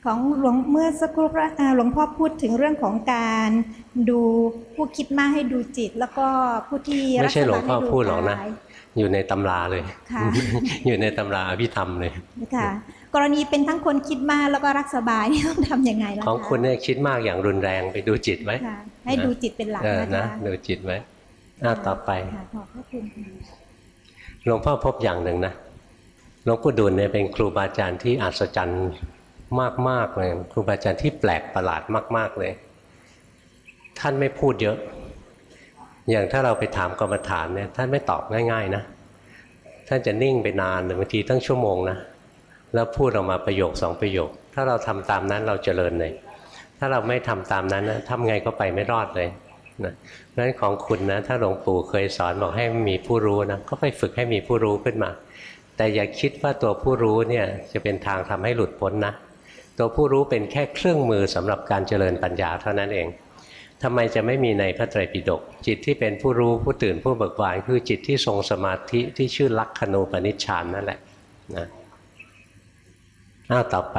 ของหลวงเมื่อสักครู่อ่าหลวงพ่อพูดถึงเรื่องของการดูผู้คิดมากให้ดูจิต แล้วก็ผู้ที่ไม่ใช่หลวงพ่อรักษาพูดหรอกนะกายอยู่ในตำราเลยค่ะอยู่ในตำราอภิธรรมเลยค่ะ กรณีเป็นทั้งคนคิดมากแล้วก็รักสบายนี่ต้องทำยังไงล่ะของคุณเนี่ยคิดมากอย่างรุนแรงไปดูจิตไว้ค่ะให้ดูจิตเป็นหลักเออนะนะคะดูจิตไว้อ้าวต่อไปค่ะขอบพระคุณค่ะหลวงพ่อพบอย่างหนึ่งนะหลวงปู่ดูลเนี่ยเป็นครูบาอาจารย์ที่อัศจรรย์มากๆเลยครูบาอาจารย์ที่แปลกประหลาดมาก ๆเลย ท่านไม่พูดเยอะ อย่างถ้าเราไปถามกรรมฐานเนี่ยท่านไม่ตอบง่าย ๆ นะท่านจะนิ่งไปนานบางทีตั้งชั่วโมงนะ แล้วพูดออกมาประโยคสองประโยค ถ้าเราทำตามนั้นเราเจริญเลย ถ้าเราไม่ทำตามนั้นนะทำไงก็ไปไม่รอดเลยนะเพราะฉะนั้นของคุณนะถ้าหลวงปู่เคยสอนบอกให้มีผู้รู้นะก็ไปฝึกให้มีผู้รู้ขึ้นมา แต่อย่าคิดว่าตัวผู้รู้เนี่ยจะเป็นทางทำให้หลุดพ้นนะ ตัวผู้รู้เป็นแค่เครื่องมือสำหรับการเจริญปัญญาเท่านั้นเองทำไมจะไม่มีในพระไตรปิฎกจิตที่เป็นผู้รู้ผู้ตื่นผู้เบิกบานคือจิตที่ทรงสมาธิที่ชื่อลักขณูปนิชฌานนั่นแหละนะ อ้าวต่อไป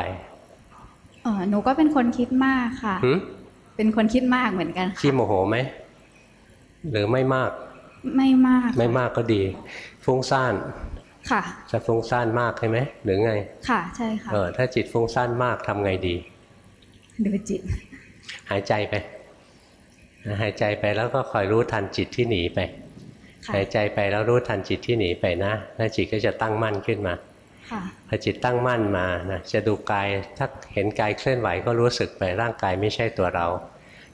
เอ่อหนูก็เป็นคนคิดมากค่ะหึเป็นคนคิดมากเหมือนกันค่ะขี้โมโหไหมหรือไม่มาก ไม่มาก ไม่มากก็ดี ฟุ้งซ่านค่ะ จะฟุ้งซ่านมากใช่ไหมหรือไง ค่ะใช่ค่ะเออถ้าจิตฟุ้งซ่านมากทำไงดีดูจิต หายใจไป หายใจไปแล้วก็คอยรู้ทันจิตที่หนีไปค่ะหายใจไปแล้วรู้ทันจิตที่หนีไปนะแล้วจิตก็จะตั้งมั่นขึ้นมาค่ะ พอจิตตั้งมั่นมานะจะดูกายถ้าเห็นกายเคลื่อนไหวก็รู้สึกไปร่างกายไม่ใช่ตัวเรา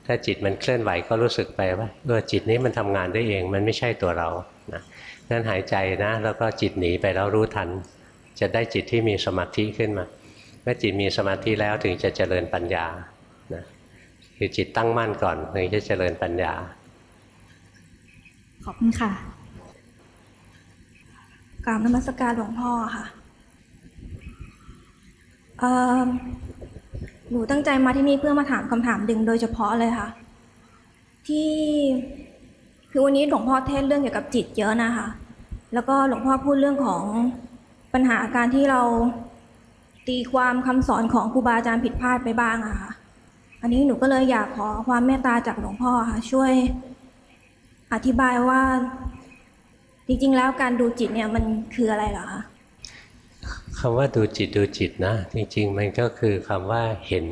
ถ้าจิตมันเคลื่อนไหวก็รู้สึกไปว่าเออจิตนี้มันทำงานได้เองมันไม่ใช่ตัวเรานะงั้นหายใจนะ แล้วก็จิตหนีไปแล้วรู้ทัน จะได้จิตที่มีสมาธิขึ้นมาเมื่อจิตมีสมาธิแล้วถึงจะเจริญปัญญานะคือจิตตั้งมั่นก่อนถึงจะเจริญปัญญา ขอบคุณค่ะกราบนมัสการหลวงพ่อค่ะเอ่อ หนูตั้งใจมาที่นี่เพื่อมาถามคำถามดึงโดยเฉพาะเลยค่ะ ที่คือวันนี้หลวงพ่อเทศเรื่องเกี่ยวกับจิตเยอะนะคะ แล้วก็หลวงพ่อพูดเรื่องของปัญหาการที่เราตีความคำสอนของครูบาอาจารย์ผิดพลาดไปบ้างอะค่ะ อันนี้หนูก็เลยอยากขอความเมตตาจากหลวงพ่อค่ะ ช่วยอธิบายว่า จริงๆ แล้วการดูจิตเนี่ยมันคืออะไรเหรอคะ คำว่าดูจิตดูจิตนะ จริง ๆ มันก็คือคำว่าเห็น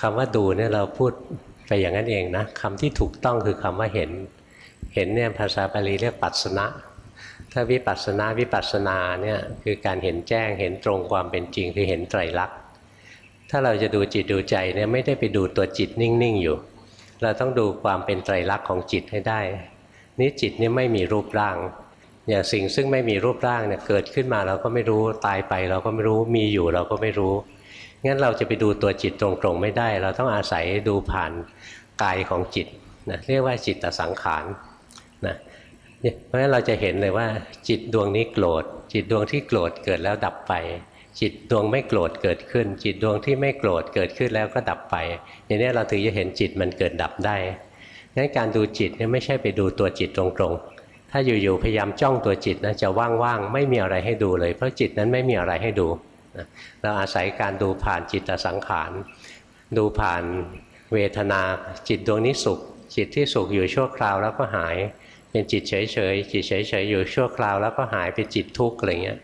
คำว่าดูเนี่ยเราพูดไปอย่างนั้นเองนะคำที่ถูกต้องคือคำว่าเห็น เห็นเนี่ยภาษาบาลีเรียกปัสสนะ ถ้าวิปัสสนาวิปัสสนาเนี่ยคือการเห็นแจ้งเห็นตรงความเป็นจริงคือเห็นไตรลักษณ์ถ้าเราจะดูจิตดูใจเนี่ยไม่ได้ไปดูตัวจิตนิ่งๆอยู่ เราต้องดูความเป็นไตรลักษณ์ของจิตให้ได้ นี่จิตเนี่ยไม่มีรูปร่าง อย่างสิ่งซึ่งไม่มีรูปร่างเนี่ยเกิดขึ้นมาเราก็ไม่รู้ตายไปเราก็ไม่รู้มีอยู่เราก็ไม่รู้งั้นเราจะไปดูตัวจิตตรงๆไม่ได้ เราต้องอาศัยดูผ่านกายของจิตนะเรียกว่าจิตตสังขารนะเนี่ยเพราะฉะนั้นเราจะเห็นเลยว่า จิตดวงนี้โกรธ จิตดวงที่โกรธเกิดแล้วดับไป จิตดวงไม่โกรธเกิดขึ้น จิตดวงที่ไม่โกรธเกิดขึ้นแล้วก็ดับไปอย่างนี้เราถึงจะเห็นจิตมันเกิดดับได้งั้นการดูจิตเนี่ยไม่ใช่ไปดูตัวจิตตรงๆ ถ้าอยู่ๆพยายามจ้องตัวจิตนะจะว่างๆไม่มีอะไรให้ดูเลย เพราะจิตนั้นไม่มีอะไรให้ดูนะเราอาศัยการดูผ่านจิตตสังขาร ดูผ่านเวทนาจิตดวงนี้สุข จิตที่สุขอยู่ชั่วคราวแล้วก็หาย เป็นจิตเฉยๆจิตเฉยๆอยู่ชั่วคราวแล้วก็หายเป็นจิตทุกข์อะไรเงี้ย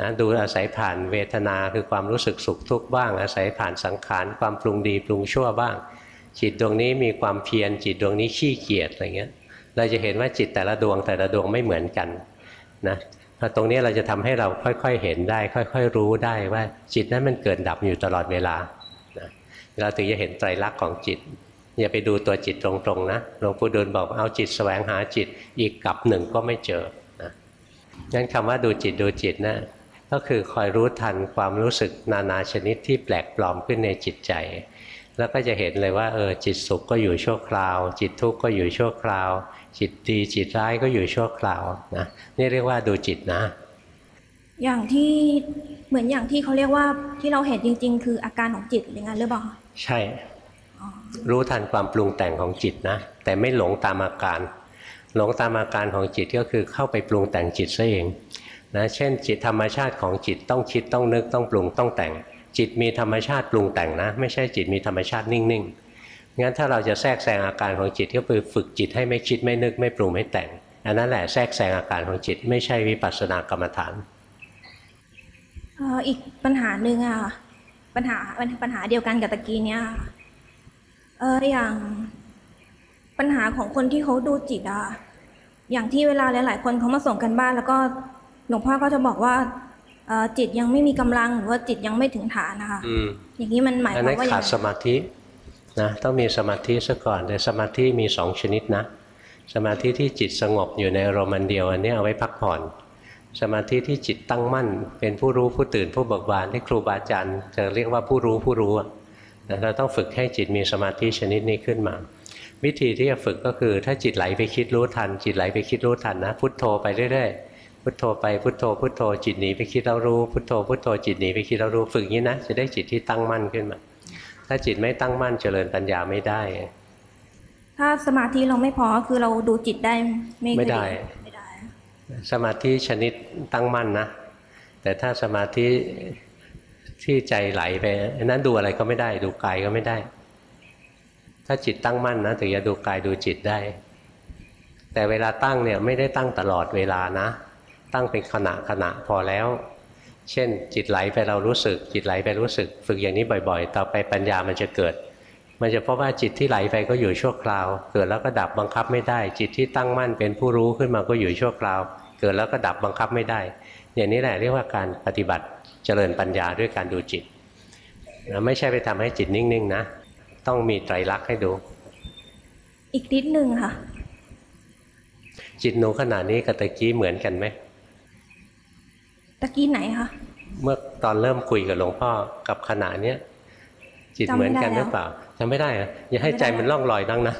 นะดูอาศัยผ่านเวทนาคือความรู้สึกสุขทุกข์บ้าง อาศัยผ่านสังขารความปรุงดีปรุงชั่วบ้าง จิตดวงนี้มีความเพียรจิตดวงนี้ขี้เกียจอะไรเงี้ย เราจะเห็นว่าจิตแต่ละดวงแต่ละดวงไม่เหมือนกันนะตรงนี้เราจะทำให้เราค่อยๆเห็นได้ ค่อย ๆ รู้ได้ว่าจิตนั้นมันเกิดดับอยู่ตลอดเวลานะเราถึงจะเห็นไตรลักษณ์ของจิตอย่าไปดูตัวจิตตรงๆนะหลวงปู่ดูลบอกเอาจิตแสวงหาจิตอีกกับหนึ่งก็ไม่เจอนะงั้นคำว่าดูจิตดูจิตนะก็คือคอยรู้ทันความรู้สึกนานาชนิดที่แปลกปลอมขึ้นในจิตใจ แล้วก็จะเห็นเลยว่าเออจิตสุขก็อยู่ชั่วคราว จิตทุกข์ก็อยู่ชั่วคราว จิตดีจิตร้ายก็อยู่ชั่วคราวนะนี่เรียกว่าดูจิตนะ อย่างที่เหมือนอย่างที่เขาเรียกว่าที่เราเห็นจริง ๆ คืออาการของจิตอย่างนั้นหรือเปล่าคะใช่รู้ทันความปรุงแต่งของจิตนะ แต่ไม่หลงตามอาการ หลงตามอาการของจิตก็คือเข้าไปปรุงแต่งจิตซะเองนะเช่น จิตธรรมชาติของจิตต้องคิดต้องนึกต้องปรุงต้องแต่ง จิตมีธรรมชาติปรุงแต่งนะ ไม่ใช่จิตมีธรรมชาตินิ่งๆ งั้นถ้าเราจะแทรกแซงอาการของจิตก็คือฝึกจิตให้ไม่คิดไม่นึกไม่ปรุงไม่แต่ง อันนั้นแหละแทรกแซงอาการของจิตไม่ใช่วิปัสสนากรรมฐานเอ่ออีกปัญหาหนึ่งอะค่ะปัญหาปัญหาเดียวกันกับตะกี้เนี้ยค่ะเอออย่างปัญหาของคนที่เขาดูจิตอะอย่างที่เวลาหลาย ๆ คนเขามาส่งกันบ้าน แล้วก็หลวงพ่อก็จะบอกว่าเอ่อจิตยังไม่มีกำลังหรือว่าจิตยังไม่ถึงฐานนะคะอืมอย่างนี้มันหมายอันควานั้มนว่ายัขางดไงสมาธิ นะต้องมีสมาธิซะก่อนแต่สมาธิมีสองชนิดนะ สมาธิที่จิตสงบอยู่ในอารมณ์เดียวอันนี้เอาไว้พักผ่อน สมาธิที่จิตตั้งมั่น เป็นผู้รู้ผู้ตื่นผู้เบิกบานที่ครูบาอาจารย์จะเรียกว่าผู้รู้ผู้รู้นะเราต้องฝึกให้จิตมีสมาธิชนิดนี้ขึ้นมา วิธีที่จะฝึกก็คือ ถ้าจิตไหลไปคิดรู้ทัน จิตไหลไปคิดรู้ทันนะ พุทโธไปเรื่อยๆพุทโธไปพุทโธพุทโธจิตหนีไปคิดแล้วรู้พุทโธพุทโธจิตหนีไปคิดแล้วรู้ฝึกอย่างนี้นะจะได้จิตที่ตั้งมั่นขึ้นมา ถ้าจิตไม่ตั้งมั่นเจริญปัญญาไม่ได้ ถ้าสมาธิเราไม่พอคือเราดูจิตได้ไม่ไม่ได้ไม่ได้ สมาธิชนิดตั้งมั่นนะ แต่ถ้าสมาธิที่ใจไหลไปอันนั้นดูอะไรก็ไม่ได้ ดูกายก็ไม่ได้ ถ้าจิตตั้งมั่นนะถึงจะดูกายดูจิตได้ แต่เวลาตั้งเนี่ยไม่ได้ตั้งตลอดเวลานะ ตั้งเป็นขณะขณะพอแล้ว เช่น จิตไหลไปเรารู้สึก จิตไหลไปรู้สึก ฝึกอย่างนี้บ่อยๆ ต่อไปปัญญามันจะเกิด มันจะพบว่าจิตที่ไหลไปก็อยู่ชั่วคราว เกิดแล้วก็ดับบังคับไม่ได้ จิตที่ตั้งมั่นเป็นผู้รู้ขึ้นมาก็อยู่ชั่วคราว เกิดแล้วก็ดับบังคับไม่ได้ อย่างนี้แหละเรียกว่าการปฏิบัติเจริญปัญญาด้วยการดูจิตนะไม่ใช่ไปทำให้จิตนิ่งๆนะ ต้องมีไตรลักษณ์ให้ดู อีกนิดนึงค่ะ จิตหนูขนาดนี้กับตะกี้เหมือนกันไหม ตะกี้ไหนคะเมื่อตอนเริ่มคุยกับหลวงพ่อกับขณะเนี้ยจิตจำไม่เหมือนกันได้หรือเปล่าจำไม่ได้เหรอะอย่าให้ใจมันล่องลอยนั่งนะ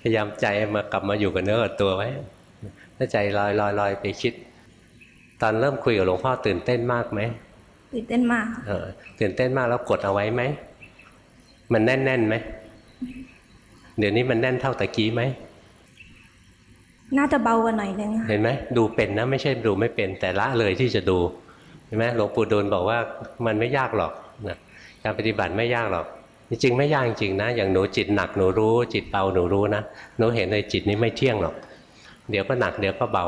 พยายามใจมากลับมาอยู่กับเนื้อกับตัวไว้ถ้าใจลอยลอยลอยไปคิด ตอนเริ่มคุยกับหลวงพ่อตื่นเต้นมากไหมตื่นเต้นมากค่ะเออตื่นเต้นมากแล้วกดเอาไว้ไหมมันแน่นแน่นๆไหมเดี๋ยวนี้มันแน่นเท่าตะกี้ไหม น่าจะเบากว่าหน่อยนึงค่ะเห็นไหมดูเป็นนะไม่ใช่ดูไม่เป็นแต่ละเลยที่จะดูเห็นไหมหลวงปู่ดูลบอกว่ามันไม่ยากหรอกนะการปฏิบัติไม่ยากหรอกจริงๆไม่ยากจริงนะ อย่างหนูจิตหนักหนูรู้ จิตเบาหนูรู้นะหนูเห็นเลยจิตนี้ไม่เที่ยงหรอก เดี๋ยวก็หนักเดี๋ยวก็เบา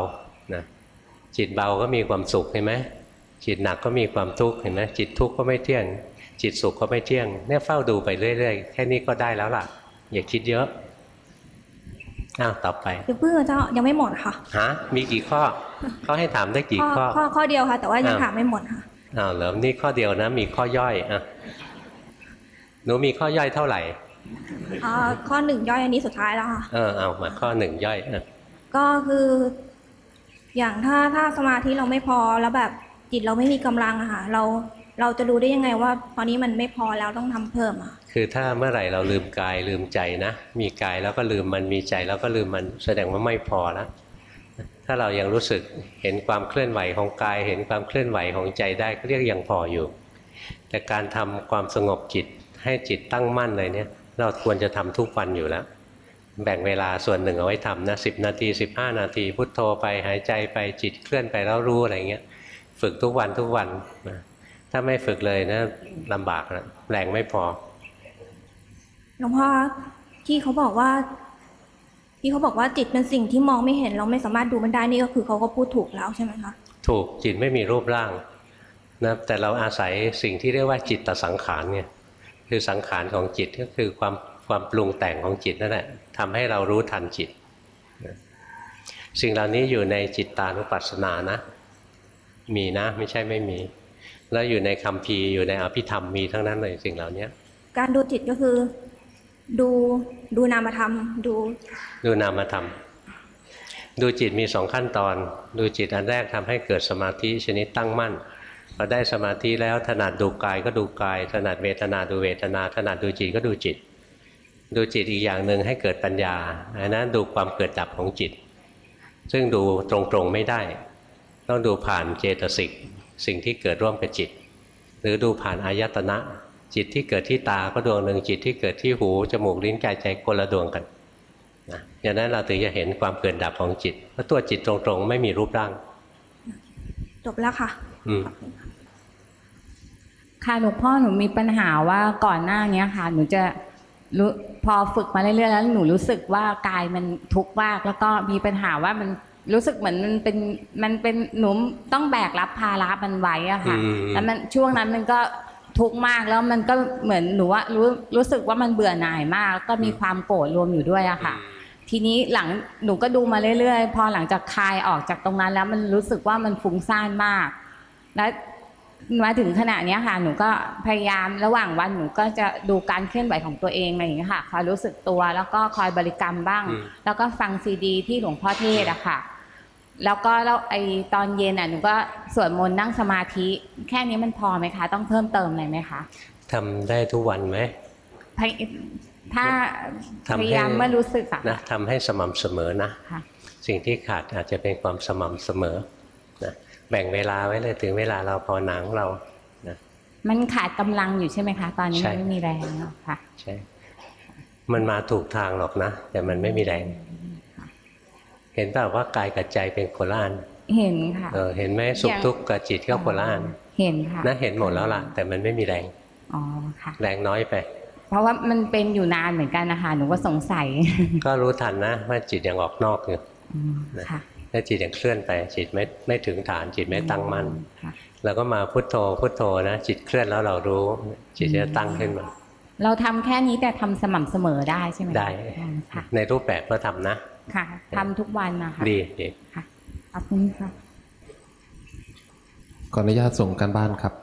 นะจิตเบาก็มีความสุขเห็นไหมจิตหนักก็มีความทุกข์เห็นไหมจิตทุกข์ก็ไม่เที่ยง จิตสุขก็ไม่เที่ยงเนี่ยเฝ้าดูไปเรื่อยๆแค่นี้ก็ได้แล้วล่ะ อย่าคิดเยอะ อ้าวต่อไปเดี๋ยวเพิ่งเจ้ายังไม่หมดค่ะฮะมีกี่ข้อเขาให้ถามได้กี่ข้อข้อข้อข้อเดียวค่ะ แต่ว่ายังอ้าวถามไม่หมดค่ะอ้าวเหรอนี่ข้อเดียวนะมีข้อย่อยอะหนูมีข้อย่อยเท่าไหร่อ่าข้อหนึ่งย่อยอันนี้สุดท้ายแล้วค่ะเออเอามาข้อหนึ่งย่อยอะก็คือ อย่างถ้าถ้าสมาธิเราไม่พอแล้วแบบจิตเราไม่มีกำลังอะค่ะเราเราจะรู้ได้ยังไงว่า ตอนนี้มันไม่พอแล้วต้องทำเพิ่มอะ คือถ้าเมื่อไหร่เราลืมกายลืมใจนะมีกายแล้วก็ลืมมันมีใจแล้วก็ลืมมันแสดงว่าไม่พอแล้วถ้าเรายังรู้สึกเห็นความเคลื่อนไหวของกาย เห็นความเคลื่อนไหวของใจได้ก็เรียกยังพออยู่ แต่การทำความสงบจิตให้จิตตั้งมั่นเลยเนี่ยเราควรจะทำทุกวันอยู่แล้ว แบ่งเวลาส่วนหนึ่งเอาไว้ทำนะสินาที15 นาที พุทโธไปหายใจไปจิตเคลื่อนไปแล้วรู้อะไรเงี้ยฝึกทุกวันทุกวันนะถ้าไม่ฝึกเลยนะลำบากนะแรงไม่พอ หลวงพ่อที่เขาบอกว่า ที่เขาบอกว่าจิตเป็นสิ่งที่มองไม่เห็นเราไม่สามารถดูมันได้นี่ก็คือเขาก็พูดถูกแล้วใช่ไหมคะถูกจิตไม่มีรูปร่างนะแต่เราอาศัยสิ่งที่เรียกว่าจิตตสังขารเนี่ยคือสังขารของจิตก็คือความความปรุงแต่งของจิตนั่นแหละทำให้เรารู้ทันจิตนะสิ่งเหล่านี้อยู่ในจิตตานุปัสสนานะ มีนะไม่ใช่ไม่มี แล้วอยู่ในคัมภีร์อยู่ในอภิธรรมมีทั้งนั้นเลยสิ่งเหล่านี้การดูจิตก็คือ ดูดูนามธรรมดู ดูนามธรรม ดูจิตมีสองขั้นตอน ดูจิตอันแรกทำให้เกิดสมาธิชนิดตั้งมั่นพอได้สมาธิแล้วถนัดดูกายก็ดูกาย ถนัดเวทนาดูเวทนา ถนัดดูจิตก็ดูจิต ดูจิตอีกอย่างหนึ่งให้เกิดปัญญาอันนั้นดูความเกิดดับของจิต ซึ่งดูตรงๆไม่ได้ ต้องดูผ่านเจตสิกสิ่งที่เกิดร่วมกับจิต หรือดูผ่านอายตนะ จิตที่เกิดที่ตาก็ดวงหนึ่งจิตที่เกิดที่หูจมูกลิ้นกายใจคนละดวงกันนะอย่างนั้นเราถึงจะเห็นความเกิดดับของจิตเพราะตัวจิตตรงๆ ไม่มีรูปร่างจบแล้วค่ะอืมค่ะหลวงพ่อหนูมีปัญหาว่าก่อนหน้าเนี้ยค่ะ หนูจะรู้พอฝึกมาเรื่อยๆแล้วหนูรู้สึกว่ากายมันทุกข์มาก แล้วก็มีปัญหาว่ามันรู้สึกเหมือนมันเป็นมันเป็นหนูต้องแบกรับภาระมันไว้อะค่ะอืมแล้วมันช่วงนั้นมันก็ ทุกข์มากแล้วมันก็เหมือนหนูว่ารู้รู้สึกว่ามันเบื่อหน่ายมากแล้วก็มีความโกรธรวมอยู่ด้วยอะค่ะ ทีนี้หลังหนูก็ดูมาเรื่อยๆ พอหลังจากคลายออกจากตรงนั้น แล้วมันรู้สึกว่ามันฟุ้งซ่านมาก และมาถึงขณะเนี้ยค่ะ หนูก็พยายามระหว่างวันหนูก็จะดูการเคลื่อนไหวของตัวเองอะไรอย่างเงี้ยค่ะคอยรู้สึกตัวแล้วก็คอยบริกรรมบ้างอืมแล้วก็ฟังซีดี ที่หลวงพ่อเทศอะค่ะ แล้วก็แล้วไอตอนเย็นอะหนูก็สวดมนต์นั่งสมาธิ แค่นี้มันพอไหมคะ ต้องเพิ่มเติมอะไรไหมคะทำได้ทุกวันไหมพยถ้าทำให้พยายามเมื่อรู้สึกอะนะทำให้สม่ำเสมอนะค่ะสิ่งที่ขาดอาจจะเป็นความสม่ำเสมอนะแบ่งเวลาไว้เลยถึงเวลาเราพอหนังเรานะมันขาดกำลังอยู่ใช่ไหมคะ ตอนนี้ใช่มันไม่มีแรงแล้วค่ะใช่มันมาถูกทางหรอกนะ แต่มันไม่มีแรง เห็นเปล่าว่ากายกับใจเป็นคนละอันเห็นค่ะเออเห็นไหมสุขทุกข์กับจิตก็คนละอันเห็นค่ะนะเห็นหมดแล้วล่ะ แต่มันไม่มีแรงอ๋อค่ะ แรงน้อยไป เพราะว่ามันเป็นอยู่นานเหมือนกันนะคะหนูก็สงสัย ก็รู้ทันนะว่าจิตยังออกนอกอยู่อืมค่ะถ้าจิตยังเคลื่อนไปจิตไม่ไม่ถึงฐานจิตไม่ตั้งมั่นค่ะเราก็มาพุทโธพุทโธนะจิตเคลื่อนแล้วเรารู้ จิตจะตั้งขึ้นมา เราทำแค่นี้แต่ทำสม่ำเสมอได้ใช่ไหมคะได้อืมค่ะในรูปแบบก็ทำนะ ค่ะทำทุกวันนะคะดีดีค่ะขอบคุณค่ะขออนุญาตส่งการบ้านครับ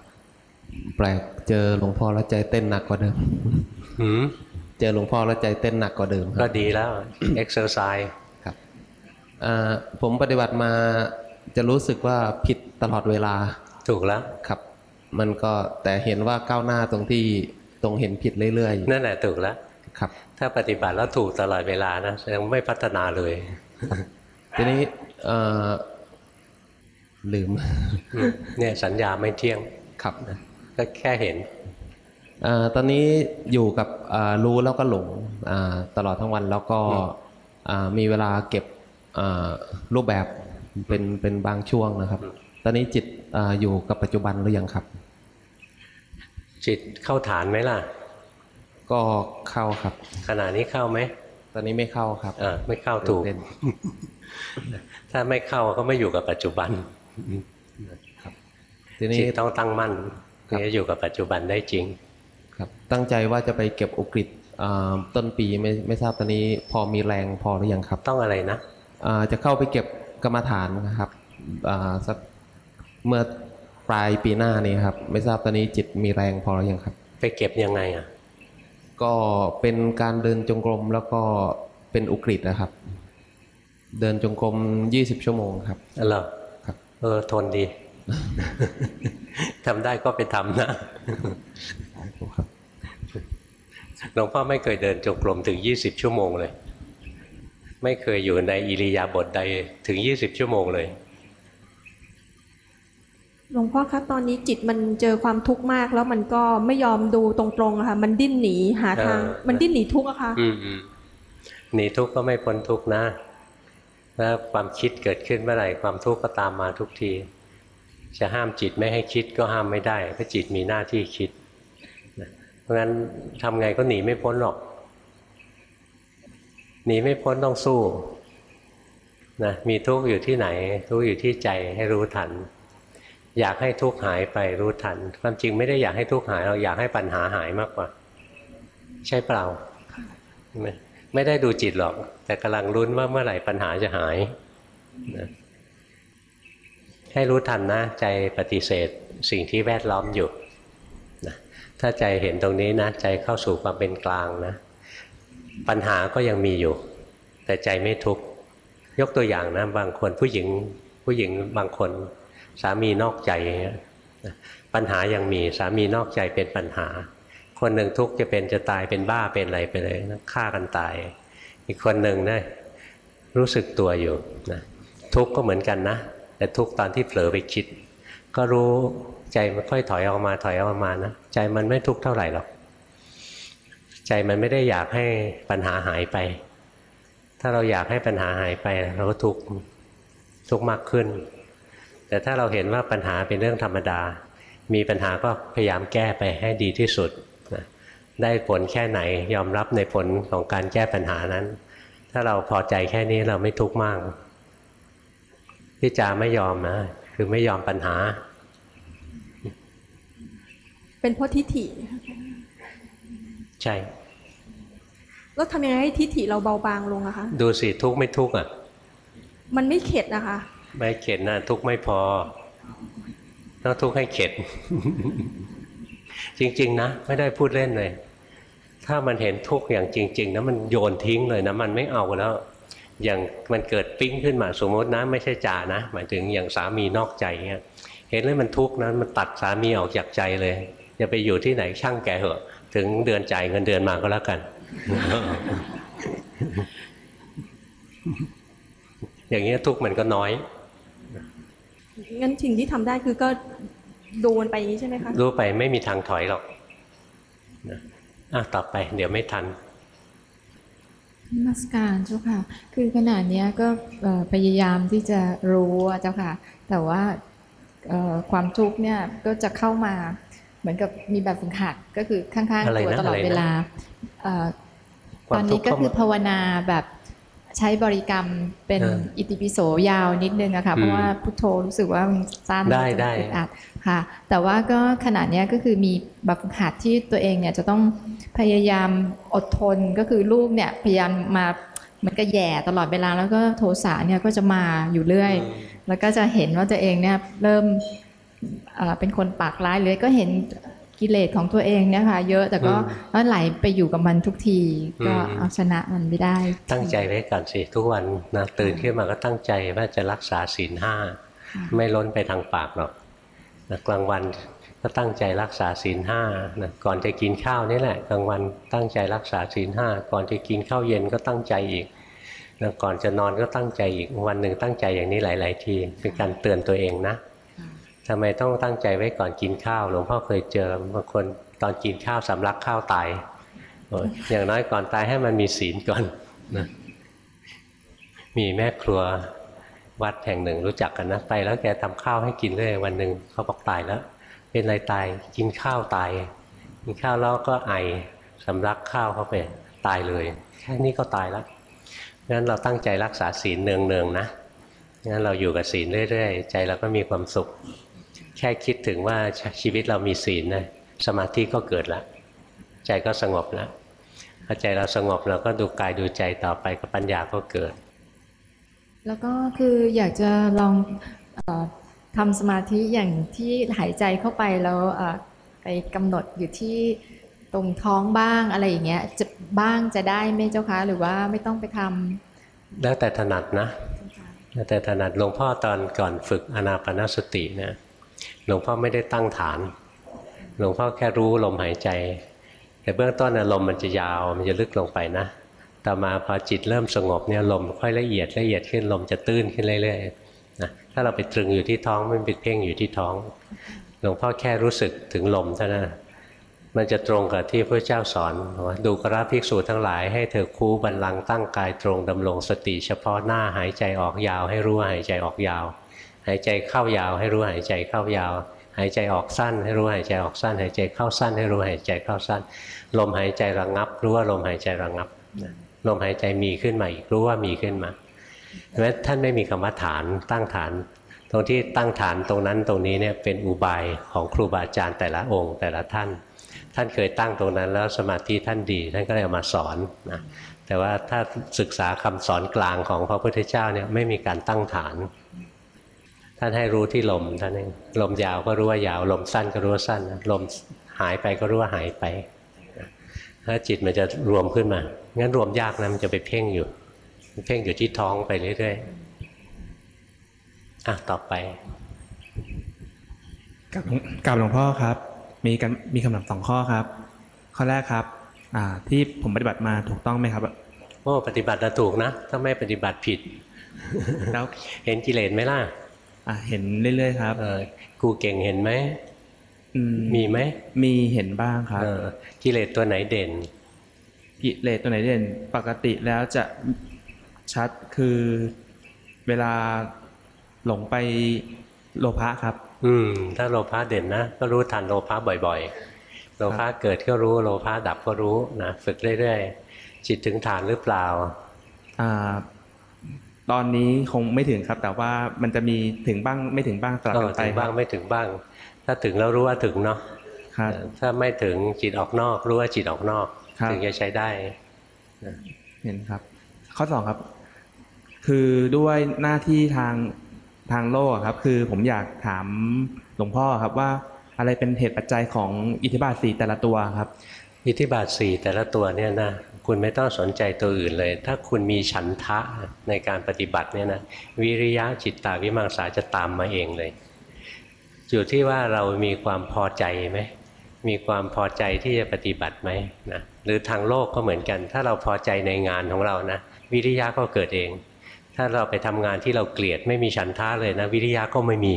แปลกเจอหลวงพ่อแล้วใจเต้นหนักกว่าเดิมหืมเจอหลวงพ่อแล้วใจเต้นหนักกว่าเดิมก็รับดีแล้ว exercise ครับอ่าผมปฏิบัติมาจะรู้สึกว่าผิดตลอดเวลาถูกแล้วครับ มันก็แต่เห็นว่าก้าวหน้าตรงที่ตรงเห็นผิดเรื่อยนั่นแหละถูกแล้วๆครับ ถ้าปฏิบัติแล้วถูกตลอดเวลานะแสดงว่าไม่พัฒนาเลยทีนี้เอ่อลืมอืมเนี่ยสัญญาไม่เที่ยงครับก็แค่เห็นเอ่อตอนนี้อยู่กับเอ่อรู้แล้วก็หลงอ่าตลอดทั้งวันแล้วก็อืมอ่ามีเวลาเก็บอ่ารูปแบบเป็นเป็นบางช่วงนะครับ ตอนนี้จิตอาอยู่กับปัจจุบันหรือยังครับ จิตเข้าฐานไหมล่ะ ก็เข้าครับ ขณะนี้เข้าไหมตอนนี้ไม่เข้าครับเออไม่เข้าถูกตื่นเต้นถ้าไม่เข้าก็ไม่อยู่กับปัจจุบันทีนี้จิตต้องตั้งมั่นครัถึบงจะอยู่กับปัจจุบันได้จริง ครับ ตั้งใจว่าจะไปเก็บอุกฤษอ่าต้นปีไม่ไม่ทราบตอนนี้พอมีแรงพอหรือยังครับ ต้องอะไรนะอ่าจะเข้าไปเก็บกรรมฐานนะครับอ่าสักเมื่อปลายปีหน้านี้ครับ ไม่ทราบตอนนี้จิตมีแรงพอหรือยังครับ ไปเก็บยังไงอะ ก็เป็นการเดินจงกรมแล้วก็เป็นอุกฤษนะครับ เดินจงกรม20ชั่วโมงครับเหรอครับเออทนดีทำได้ก็ไปทำนะครับหลวงพ่อไม่เคยเดินจงกรมถึง20ชั่วโมงเลย ไม่เคยอยู่ในอิริยาบถใดถึง20ชั่วโมงเลย หลวงพ่อครับตอนนี้จิตมันเจอความทุกข์มาก แล้วมันก็ไม่ยอมดูตรงๆอะค่ะมันดิ้นหนีหาทางเออมันดิ้นหนีทุกข์อะค่ะอืมอืมหนีทุกข์ก็ไม่พ้นทุกข์นะถ้าความคิดเกิดขึ้นเมื่อไหร่ความทุกข์ก็ตามมาทุกที จะห้ามจิตไม่ให้คิดก็ห้ามไม่ได้เพราะจิตมีหน้าที่คิดนะเพราะงั้นทำไงก็หนีไม่พ้นหรอก หนีไม่พ้นต้องสู้นะมีทุกข์อยู่ที่ไหน ทุกข์อยู่ที่ใจให้รู้ทัน อยากให้ทุกข์หายไปรู้ทัน ความจริงไม่ได้อยากให้ทุกข์หาย เราอยากให้ปัญหาหายมากกว่า ใช่เปล่าไม่ไม่ได้ดูจิตหรอก แต่กำลังลุ้นว่าเมื่อไหร่ปัญหาจะหายนะให้รู้ทันนะ ใจปฏิเสธสิ่งที่แวดล้อมอยู่นะถ้าใจเห็นตรงนี้นะ ใจเข้าสู่ความเป็นกลางนะ ปัญหาก็ยังมีอยู่ แต่ใจไม่ทุกข์ยกตัวอย่างนะ บางคนผู้หญิงผู้หญิงบางคน สามีนอกใจเงี้ยปัญหายังมีสามีนอกใจเป็นปัญหา คนหนึ่งทุกข์จะเป็นจะตายเป็นบ้าเป็นอะไรไปเลยนะฆ่ากันตาย อีกคนหนึ่งนะรู้สึกตัวอยู่นะทุกข์ก็เหมือนกันนะ แต่ทุกข์ตอนที่เผลอไปคิด ก็รู้ใจมันค่อยถอยออกมาถอยออกมานะใจมันไม่ทุกข์เท่าไหร่หรอกใจมันไม่ได้อยากให้ปัญหาหายไป ถ้าเราอยากให้ปัญหาหายไปเราก็ทุกข์ทุกข์มากขึ้น แต่ถ้าเราเห็นว่าปัญหาเป็นเรื่องธรรมดา มีปัญหาก็พยายามแก้ไปให้ดีที่สุดนะได้ผลแค่ไหนยอมรับในผลของการแก้ปัญหานั้น ถ้าเราพอใจแค่นี้เราไม่ทุกข์มากที่จาไม่ยอมนะคือไม่ยอมปัญหา เป็นเพราะทิฏฐิใช่แล้วทำยังไงให้ทิฏฐิเราเบาบางลงอะคะ ดูสิทุกข์ไม่ทุกข์อะมันไม่เข็ดนะคะ ไม่เข็ดนะทุกไม่พอ ต้องทุกข์ให้เข็ด จริง ๆ นะ ไม่ได้พูดเล่นเลย ถ้ามันเห็นทุกข์อย่างจริง ๆนะมันโยนทิ้งเลยนะ มันไม่เอาแล้ว อย่างมันเกิดปิ้งขึ้นมาสมมตินะ ไม่ใช่จ่านะ หมายถึงอย่างสามีนอกใจเงี้ยเห็นแล้วมันทุกข์นะมันตัดสามีออกจากใจเลยอย่าไปอยู่ที่ไหนช่างแกเหอะ ถึงเดือนจ่ายเงินเดือนมาก็แล้วกัน อย่างเงี้ยทุกข์มันก็น้อย งั้นสิ่งที่ทำได้คือก็ดูมันไปอย่างนี้ใช่ไหมคะรู้ไปไม่มีทางถอยหรอกนะอะต่อไป เดี๋ยวไม่ทันนมัสการเจ้าค่ะ คือขนาดเนี้ยก็เอ่อพยายามที่จะรู้อะเจ้าค่ะ แต่ว่าเอ่อความทุกข์เนี่ยก็จะเข้ามาเหมือนกับมีแบบฝึกหัดก็คือข้างอะไรๆตัวนะตลอดอะไรนะเวลาเอ่อควาตอมนทุนี้กข์ก็เข้าคือมาภาวนาแบบ ใช้บริกรรมเป็นเอออิติปิโสยาวนิดนึงอะค่ะเพราะว่าพุทโธรู้สึกว่ามันสั้นได้มันจะได้อึดอัดค่ะ แต่ว่าก็ขนาดเนี้ยก็คือมีแบบฝึกหัดที่ตัวเองเนี่ยจะต้องพยายามอดทนก็คือลูกเนี่ยพยายามมาเหมือนกับแย่ตลอดเวลาแล้วก็โทสะเนี่ยก็จะมาอยู่เรื่อย แล้วก็จะเห็นว่าตัวเองเนี่ยเริ่มเอ่อเป็นคนปากร้ายเลยก็เห็น กิเลสของตัวเองเนี่ยค่ะ เยอะแต่ก็อืมก็ไหลไปอยู่กับมันทุกที ก็อืมเอาชนะมันไม่ได้ ตั้งใจไว้ก่อนสิทุกวันนะตื่นขึ้นมาก็ตั้งใจว่าจะรักษาศีลห้าไม่ล้นไปทางปากหรอกนะกลางวันก็ตั้งใจรักษาศีลห้านะก่อนจะกินข้าวนี่แหละกลางวันตั้งใจรักษาศีลห้าก่อนจะกินข้าวเย็นก็ตั้งใจอีกแล้วก่อนจะนอนก็ตั้งใจอีกวันหนึ่งตั้งใจอย่างนี้หลาย ๆ ทีเป็นการเตือนตัวเองนะ ทำไมต้องตั้งใจไว้ก่อนกินข้าว หลวงพ่อเคยเจอบางคนตอนกินข้าวสำลักข้าวตายอย่างน้อยก่อนตายให้มันมีศีลก่อนนะมีแม่ครัววัดแห่งหนึ่งรู้จักกันนะไปแล้วแกทำข้าวให้กินเลยวันหนึ่งเขาบอกตายแล้ว เป็นอะไรตายกินข้าวตายกินข้าวแล้วก็ไอสำลักข้าวเข้าไปตายเลยแค่นี้ก็ตายแล้วงั้นเราตั้งใจรักษาศีลเนืองๆนะงั้นเราอยู่กับศีลเรื่อยๆ ใจเราก็มีความสุข แค่คิดถึงว่าชีวิตเรามีศีลนะสมาธิก็เกิดแล้วใจก็สงบแล้วพอใจเราสงบเราก็ดูกายดูใจต่อไปกับปัญญาก็เกิด แล้วก็คืออยากจะลองเออทำสมาธิอย่างที่หายใจเข้าไปแล้วเอ่อไปกำหนดอยู่ที่ตรงท้องบ้างอะไรอย่างเงี้ยจะบ้างจะได้ไหมเจ้าคะหรือว่าไม่ต้องไปทำแล้วแต่ถนัดนะ แล้วแต่ถนัดหลวงพ่อตอนก่อนฝึกอนาปนสตินะ หลวงพ่อไม่ได้ตั้งฐาน หลวงพ่อแค่รู้ลมหายใจ แต่เบื้องต้นนะลมมันจะยาวมันจะลึกลงไปนะต่อมาพอจิตเริ่มสงบเนี่ยลมค่อยละเอียดละเอียดขึ้นลมจะตื้นขึ้นเรื่อยๆนะถ้าเราไปตรึงอยู่ที่ท้องไม่ไปเพ่งอยู่ที่ท้อง หลวงพ่อแค่รู้สึกถึงลมเท่านั้นมันจะตรงกับที่พระเจ้าสอนว่าดูกราภิกษุทั้งหลายให้เธอคูบันลังตั้งกายตรงดำรงสติเฉพาะหน้าหายใจออกยาว ให้รู้ว่าหายใจออกยาว หายใจเข้ายาวให้รู้หายใจเข้ายาว หายใจออกสั้นให้รู้หายใจออกสั้น หายใจเข้าสั้นให้รู้หายใจเข้าสั้น ลมหายใจระงับ รู้ว่าลมหายใจระงับลมหายใจมีขึ้นมาอีกรู้ว่ามีขึ้นมาเพราะท่านไม่มีกรรมฐานตั้งฐาน ตรงที่ตั้งฐานตรงนั้นตรงนี้เนี่ยเป็นอุบายของครูบาอาจารย์แต่ละองค์แต่ละท่าน ท่านเคยตั้งตรงนั้นแล้วสมาธิท่านดี ท่านก็เลยเอามาสอนนะแต่ว่าถ้าศึกษาคำสอนกลางของพระพุทธเจ้าเนี่ยไม่มีการตั้งฐาน ท่านให้รู้ที่ลมท่านเองลมยาวก็รู้ว่ายาว ลมสั้นก็รู้ว่าสั้นนะลมหายไปก็รู้ว่าหายไปถ้าจิตมันจะรวมขึ้นมา งั้นรวมยากนะมันจะไปเพ่งอยู่ เพ่งอยู่ที่ท้องไปเรื่อยๆอะต่อไปกับหลวงกับหลวงพ่อครับ มีกันมีคำถามสองข้อครับ ข้อแรกครับอ่าที่ผมปฏิบัติมาถูกต้องไหมครับโอ้ปฏิบัติน่ะถูกนะ ถ้าไม่ปฏิบัติผิดแล้วเห็นกิเลสไหมล่ะ อ่าเห็นเรื่อยๆครับเออกูเก่งเห็นไหมอืมมีไหมมีเห็นบ้างครับเออกิเลสตัวไหนเด่น กิเลสตัวไหนเด่น ปกติแล้วจะชัดคือเวลาหลงไปโลภะครับ อืม ถ้าโลภะเด่นนะก็รู้ทันโลภะบ่อย ๆ โลภะเกิดก็รู้โลภะดับก็รู้นะฝึกเรื่อยๆจิตถึงฐานหรือเปล่า อ่า ตอนนี้คงไม่ถึงครับ แต่ว่ามันจะมีถึงบ้างไม่ถึงบ้างสลับก็กันไปถึงคบ้ารังบไม่ถึงบ้าง ถ้าถึงแล้วรู้ว่าถึงเนาะครับเออถ้าไม่ถึงจิตออกนอกรู้ว่าจิตออกนอกครับถึงจะใช้ได้เห็นครับ ข้อสองครับ คือด้วยหน้าที่ทางทางโลกอะครับ คือผมอยากถามหลวงพ่อครับว่าอะไรเป็นเหตุปัจจัยของอิทธิบาทสี่แต่ละตัวครับ อิทธิบาทสี่แต่ละตัวเนี่ยนะ คุณไม่ต้องสนใจตัวอื่นเลย ถ้าคุณมีฉันทะในการปฏิบัติเนี่ยนะวิริยะจิตตาวิมังสาจะตามมาเองเลย อยู่ที่ว่าเรามีความพอใจไหมมีความพอใจที่จะปฏิบัติไหมนะหรือทางโลกก็เหมือนกัน ถ้าเราพอใจในงานของเรานะวิริยะก็เกิดเอง ถ้าเราไปทำงานที่เราเกลียดไม่มีฉันทะเลยนะวิริยะก็ไม่มี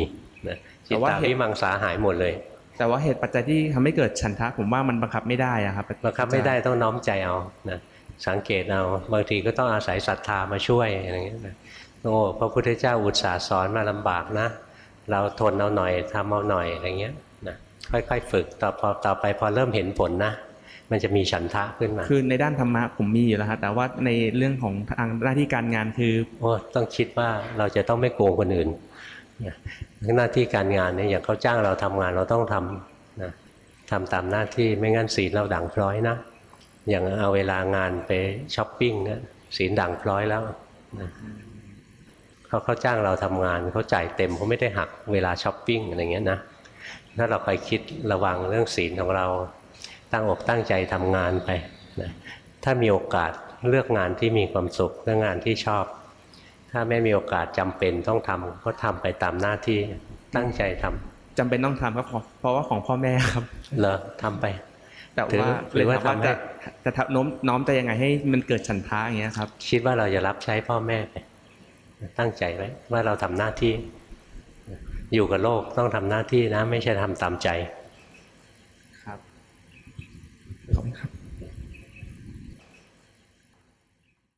นะจิตตาวิมังสาหายหมดเลย แต่ว่าเหตุปัจจัยที่ทำให้เกิดฉันทะผมว่ามันบังคับไม่ได้อะครับบังคับไม่ได้ต้องน้อมใจเอานะสังเกตเอาบางทีก็ต้องอาศัยศรัทธามาช่วยอะไรอย่างเงี้ยนะโอ้พระพุทธเจ้าอุตส่าห์สอนมาลำบากนะ เราทนเอาหน่อยทำเอาหน่อยอะไรเงี้ยนะค่อยๆฝึกต่อพอต่อไปพอเริ่มเห็นผลนะ มันจะมีฉันทะขึ้นมา คือในด้านธรรมะผมมีอยู่แล้วครับแต่ว่าในเรื่องของทางหน้าที่การงานคือโอ้ต้องคิดว่าเราจะต้องไม่โกงคนอื่นนะ หน้าที่การงานเนี่ยอย่างเขาจ้างเราทำงานเราต้องทำนะทำตามหน้าที่ไม่งั้นศีลเราด่างพร้อยนะ อย่างเอาเวลางานไปช้อปปิ้งเนี่ยศีลด่างพร้อยแล้วนะเขาเขาจ้างเราทำงานเขาจ่ายเต็มเขาไม่ได้หักเวลาช้อปปิ้งอะไรเงี้ยนะถ้าเราคอยคิดระวังเรื่องศีลของเราตั้งอกตั้งใจทำงานไปนะถ้ามีโอกาสเลือกงานที่มีความสุขเลือกงานที่ชอบ ถ้าไม่มีโอกาสจำเป็นต้องทำก็ทำไปตามหน้าที่ตั้งใจทำ จำเป็นต้องทำครับเพราะว่าของพ่อแม่ครับเหรอทำไป แต่ว่าหรือว่าทำจะจะน้อมน้อมจะยังไงให้มันเกิดฉันท้าอย่างเงี้ยครับคิดว่าเราจะรับใช้พ่อแม่ไปตั้งใจไว้ว่าเราทำหน้าที่ อยู่กับโลกต้องทำหน้าที่นะ ไม่ใช่ทำตามใจ ครับขอบคุณครับ